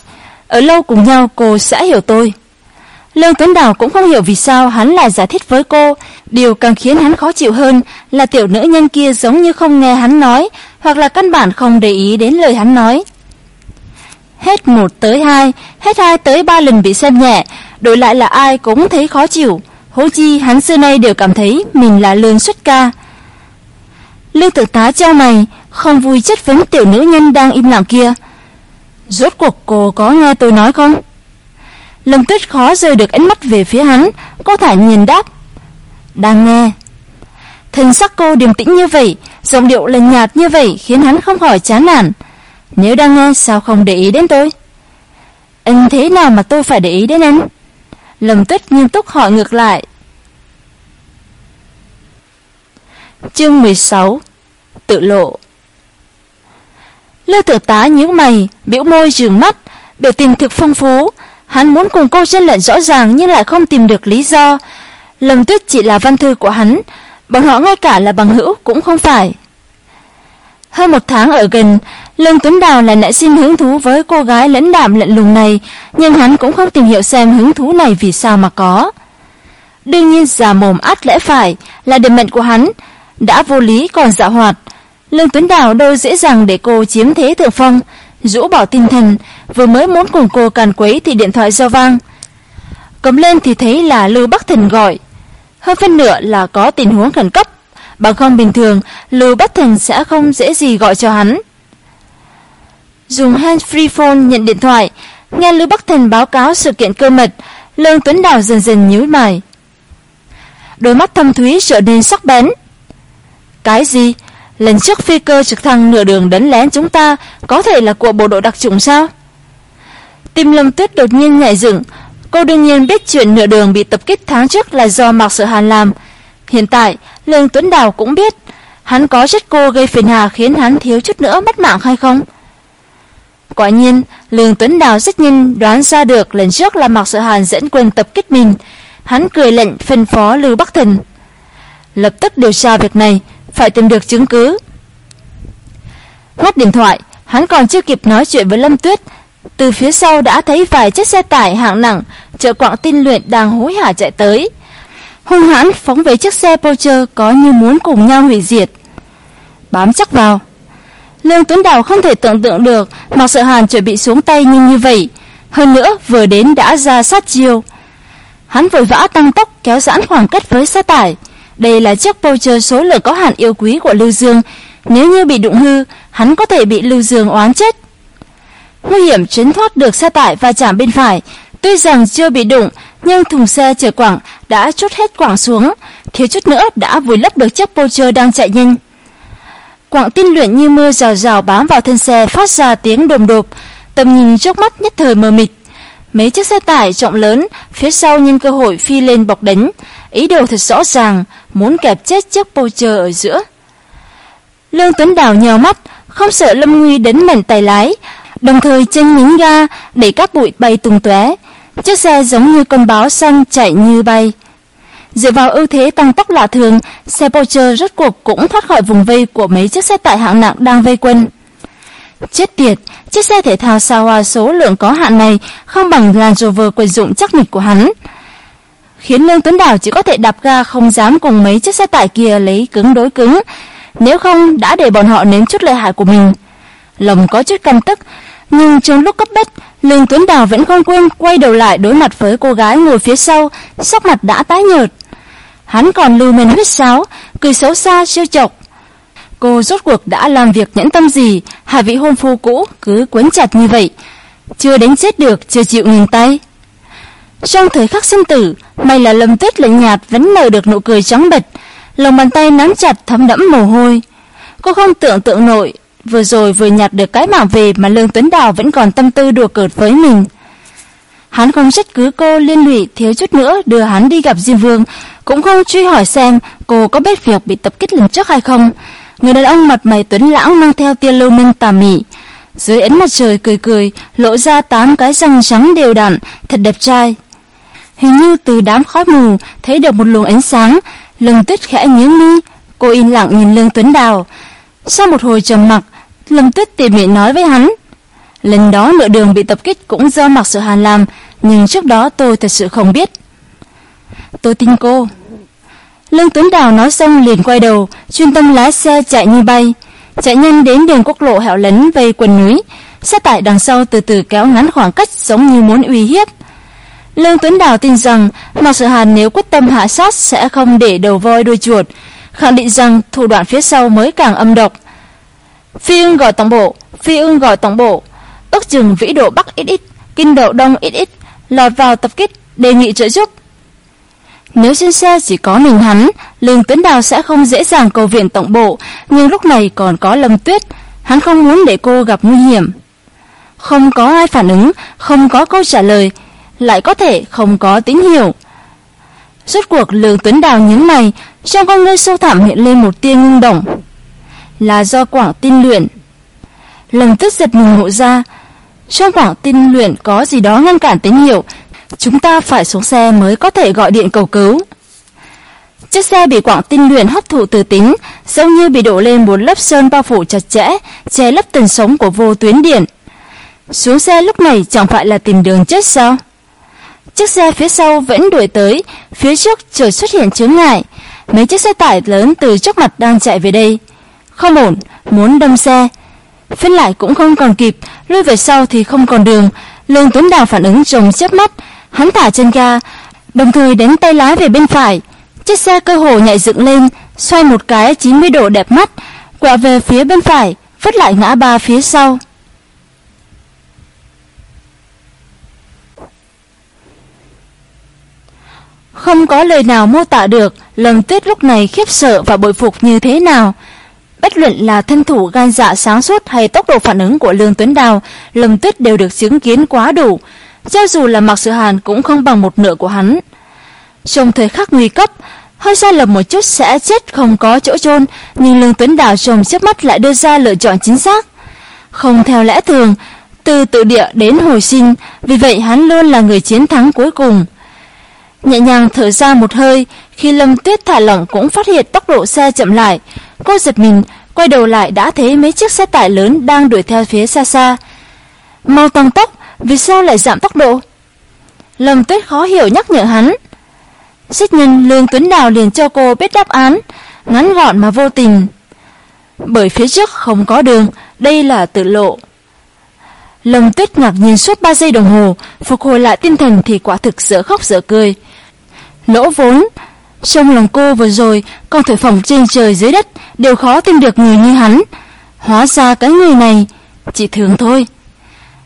Ở lâu cùng nhau cô sẽ hiểu tôi. Lương Tuấn Đào cũng không hiểu vì sao hắn lại giải thích với cô. Điều càng khiến hắn khó chịu hơn là tiểu nữ nhân kia giống như không nghe hắn nói, hoặc là căn bản không để ý đến lời hắn nói. Hết một tới hai, hết hai tới ba lần bị xem nhẹ, đổi lại là ai cũng thấy khó chịu. Hố chi hắn xưa nay đều cảm thấy mình là lương xuất ca. Lương tự tá trao mày, không vui chất vấn tiểu nữ nhân đang im lặng kia. Rốt cuộc cô có nghe tôi nói không? Lâm Tuyết khó rơi được ánh mắt về phía hắn, cô thản nhìn đáp. Đang nghe. Thần sắc cô điềm tĩnh như vậy, giọng điệu lạnh nhạt như vậy khiến hắn không khỏi chán nản. Nếu đang nghe sao không để ý đến tôi? Anh thế nào mà tôi phải để ý đến anh? Lâm Tuyết nghiêm túc hỏi ngược lại. Chương 16 Tự lộ Lê tử tá nhíu mày, biểu môi dường mắt, biểu tình thực phong phú. Hắn muốn cùng cô tranh luận rõ ràng nhưng lại không tìm được lý do. Lâm Tuyết chỉ là văn thư của hắn, bọn họ ngay cả là bằng hữu cũng không phải. Hơn một tháng ở gần, Lương Tuấn Đào lại nảy sinh hứng thú với cô gái lẫn đạm lạnh lùng này, nhưng hắn cũng không tìm hiểu xem hứng thú này vì sao mà có. Đương nhiên giả mồm át lẽ phải là điểm mệnh của hắn, đã vô lý còn dạ hoạt. Lương Tuấn Đào đâu dễ dàng để cô chiếm thế thượng phong, rũ bỏ tinh thần, vừa mới muốn cùng cô càn quấy thì điện thoại giao vang. Cầm lên thì thấy là Lưu Bắc Thần gọi. Hơn phân nửa là có tình huống khẩn cấp, bằng không bình thường Lưu Bắc Thần sẽ không dễ gì gọi cho hắn. Dùng hand free phone nhận điện thoại, nghe Lưu Bắc Thần báo cáo sự kiện cơ mật, Lương Tuấn Đào dần dần nhíu mày. Đôi mắt thâm thúy trở nên sắc bén. Cái gì? Lần trước phi cơ trực thăng nửa đường đánh lén chúng ta có thể là của bộ đội đặc chủng sao? Tim Lâm Tuyết đột nhiên nhảy dựng, cô đương nhiên biết chuyện nửa đường bị tập kích tháng trước là do Mạc sự Hàn làm. Hiện tại, Lương Tuấn Đào cũng biết, hắn có chất cô gây phiền hà khiến hắn thiếu chút nữa mất mạng hay không? Quả nhiên, Lương Tuấn Đào rất nhanh đoán ra được lần trước là Mạc sự Hàn dẫn quân tập kích mình. Hắn cười lệnh phân phó Lưu Bắc Thần. Lập tức điều tra việc này, phải tìm được chứng cứ. Ngắt điện thoại, hắn còn chưa kịp nói chuyện với Lâm Tuyết, từ phía sau đã thấy vài chiếc xe tải hạng nặng chở quặng tinh luyện đang hối hả chạy tới. Hung hãn phóng về chiếc xe Porsche có như muốn cùng nhau hủy diệt. Bám chắc vào. Lương Tuấn Đào không thể tưởng tượng được mặc Sợ Hàn chuẩn bị xuống tay như như vậy. Hơn nữa vừa đến đã ra sát chiêu. Hắn vội vã tăng tốc kéo giãn khoảng cách với xe tải. Đây là chiếc voucher số lượng có hạn yêu quý của Lưu Dương. Nếu như bị đụng hư, hắn có thể bị Lưu Dương oán chết. Nguy hiểm tránh thoát được xe tải và chạm bên phải. Tuy rằng chưa bị đụng, nhưng thùng xe chở quảng đã chút hết quảng xuống, thiếu chút nữa đã vùi lấp được chiếc voucher đang chạy nhanh. Quảng tin luyện như mưa rào rào bám vào thân xe phát ra tiếng đồm đột, tầm nhìn trước mắt nhất thời mờ mịt. Mấy chiếc xe tải trọng lớn phía sau nhân cơ hội phi lên bọc đánh, ý đồ thật rõ ràng, muốn kẹp chết chiếc Porsche ở giữa. Lương Tuấn Đào nhèo mắt, không sợ Lâm Nguy đến mảnh tay lái, đồng thời chân nhín ga để các bụi bay tung tóe. Chiếc xe giống như con báo xanh chạy như bay. Dựa vào ưu thế tăng tốc lạ thường, xe Porsche rốt cuộc cũng thoát khỏi vùng vây của mấy chiếc xe tải hạng nặng đang vây quân. Chết tiệt, chiếc xe thể thao xa hoa số lượng có hạn này không bằng Land Rover quân dụng chắc nịch của hắn. Khiến Lương Tuấn Đảo chỉ có thể đạp ga không dám cùng mấy chiếc xe tải kia lấy cứng đối cứng, nếu không đã để bọn họ nếm chút lợi hại của mình. Lòng có chút căm tức, nhưng trong lúc cấp bách, Lương Tuấn Đào vẫn không quên quay đầu lại đối mặt với cô gái ngồi phía sau, sắc mặt đã tái nhợt. Hắn còn lưu mình huyết sáo, cười xấu xa siêu chọc. Cô rốt cuộc đã làm việc nhẫn tâm gì, hai vị hôn phu cũ cứ quấn chặt như vậy. Chưa đánh chết được, chưa chịu ngừng tay. Trong thời khắc sinh tử, may là Lâm Tuyết lạnh nhạt vẫn nở được nụ cười trắng bệch, lòng bàn tay nắm chặt thấm đẫm mồ hôi. Cô không tưởng tượng nổi, vừa rồi vừa nhặt được cái mảng về mà Lương Tuấn Đào vẫn còn tâm tư đùa cợt với mình. Hắn không trách cứ cô liên lụy thiếu chút nữa đưa hắn đi gặp Diêm Vương, cũng không truy hỏi xem cô có biết việc bị tập kích lần trước hay không. Người đàn ông mặt mày tuấn lãng mang theo tia lưu minh tà mị. Dưới ánh mặt trời cười cười, lộ ra tám cái răng trắng đều đặn, thật đẹp trai. Hình như từ đám khói mù thấy được một luồng ánh sáng, Lương tuyết khẽ nhướng mi, cô im lặng nhìn Lương Tuấn Đào. Sau một hồi trầm mặc, Lâm Tuyết tỉ mỉ nói với hắn. Lần đó nửa đường bị tập kích cũng do mặc sự hàn làm, nhưng trước đó tôi thật sự không biết. Tôi tin cô. Lương Tuấn Đào nói xong liền quay đầu, chuyên tâm lái xe chạy như bay. Chạy nhanh đến đường quốc lộ hẻo lánh về quần núi, xe tải đằng sau từ từ kéo ngắn khoảng cách giống như muốn uy hiếp. Lương Tuấn Đào tin rằng Mạc Sự Hàn nếu quyết tâm hạ sát sẽ không để đầu voi đuôi chuột, khẳng định rằng thủ đoạn phía sau mới càng âm độc. Phi ưng gọi tổng bộ, phi ưng gọi tổng bộ, ước chừng vĩ độ bắc ít ít, kinh độ đông ít ít, lọt vào tập kích, đề nghị trợ giúp. Nếu trên xe chỉ có mình hắn, Lương Tuấn Đào sẽ không dễ dàng cầu viện tổng bộ, nhưng lúc này còn có Lâm Tuyết, hắn không muốn để cô gặp nguy hiểm. Không có ai phản ứng, không có câu trả lời, lại có thể không có tín hiệu. Rốt cuộc Lương Tuấn Đào nhấn mày, trong con ngươi sâu thẳm hiện lên một tia ngưng động. Là do quảng tin luyện. Lần tức giật mình ngộ ra, trong quảng tin luyện có gì đó ngăn cản tín hiệu, chúng ta phải xuống xe mới có thể gọi điện cầu cứu. Chiếc xe bị quảng tin luyện hấp thụ từ tính, giống như bị đổ lên một lớp sơn bao phủ chặt chẽ, che lấp tần sống của vô tuyến điện. Xuống xe lúc này chẳng phải là tìm đường chết sao? Chiếc xe phía sau vẫn đuổi tới, phía trước trời xuất hiện chướng ngại. Mấy chiếc xe tải lớn từ trước mặt đang chạy về đây. Không ổn, muốn đâm xe. Phiên lại cũng không còn kịp, lùi về sau thì không còn đường. Lương Tuấn Đào phản ứng trồng chớp mắt, hắn thả chân ga, đồng thời đánh tay lái về bên phải. Chiếc xe cơ hồ nhảy dựng lên, xoay một cái 90 độ đẹp mắt, quẹo về phía bên phải, vứt lại ngã ba phía sau. Không có lời nào mô tả được lần Tuyết lúc này khiếp sợ và bội phục như thế nào. Bất luận là thân thủ gan dạ sáng suốt hay tốc độ phản ứng của Lương Tuấn Đào, Lâm Tuyết đều được chứng kiến quá đủ. Cho dù là Mạc Sự Hàn cũng không bằng một nửa của hắn. Trong thời khắc nguy cấp, hơi sai lầm một chút sẽ chết không có chỗ chôn, nhưng Lương Tuấn Đào trong chớp mắt lại đưa ra lựa chọn chính xác. Không theo lẽ thường, từ tự địa đến hồi sinh, vì vậy hắn luôn là người chiến thắng cuối cùng. Nhẹ nhàng thở ra một hơi, khi Lâm Tuyết thả lỏng cũng phát hiện tốc độ xe chậm lại. Cô giật mình, quay đầu lại đã thấy mấy chiếc xe tải lớn đang đuổi theo phía xa xa. Mau tăng tốc, vì sao lại giảm tốc độ? Lâm Tuyết khó hiểu nhắc nhở hắn. Xích nhân Lương Tuấn Đào liền cho cô biết đáp án, ngắn gọn mà vô tình. Bởi phía trước không có đường, đây là tự lộ. Lâm Tuyết ngạc nhìn suốt 3 giây đồng hồ, phục hồi lại tinh thần thì quả thực dở khóc dở cười. Lỗ vốn, trong lòng cô vừa rồi, con thổi phỏng trên trời dưới đất đều khó tìm được người như hắn. Hóa ra cái người này chỉ thường thôi.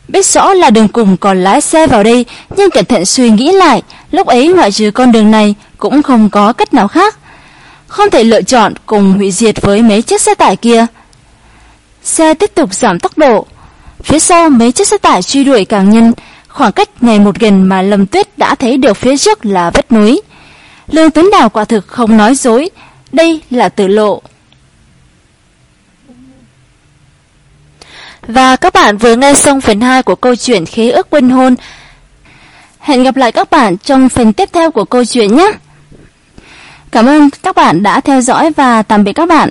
Biết rõ là đường cùng còn lái xe vào đây, nhưng cẩn thận suy nghĩ lại, lúc ấy ngoại trừ con đường này cũng không có cách nào khác. Không thể lựa chọn cùng hủy diệt với mấy chiếc xe tải kia. Xe tiếp tục giảm tốc độ. Phía sau mấy chiếc xe tải truy đuổi càng nhân, khoảng cách ngày một gần mà Lâm Tuyết đã thấy được phía trước là vết núi. Lương Tuấn Đào quả thực không nói dối, đây là tử lộ. Và các bạn vừa nghe xong phần 2 của câu chuyện Khế ước quân hôn. Hẹn gặp lại các bạn trong phần tiếp theo của câu chuyện nhé. Cảm ơn các bạn đã theo dõi và tạm biệt các bạn.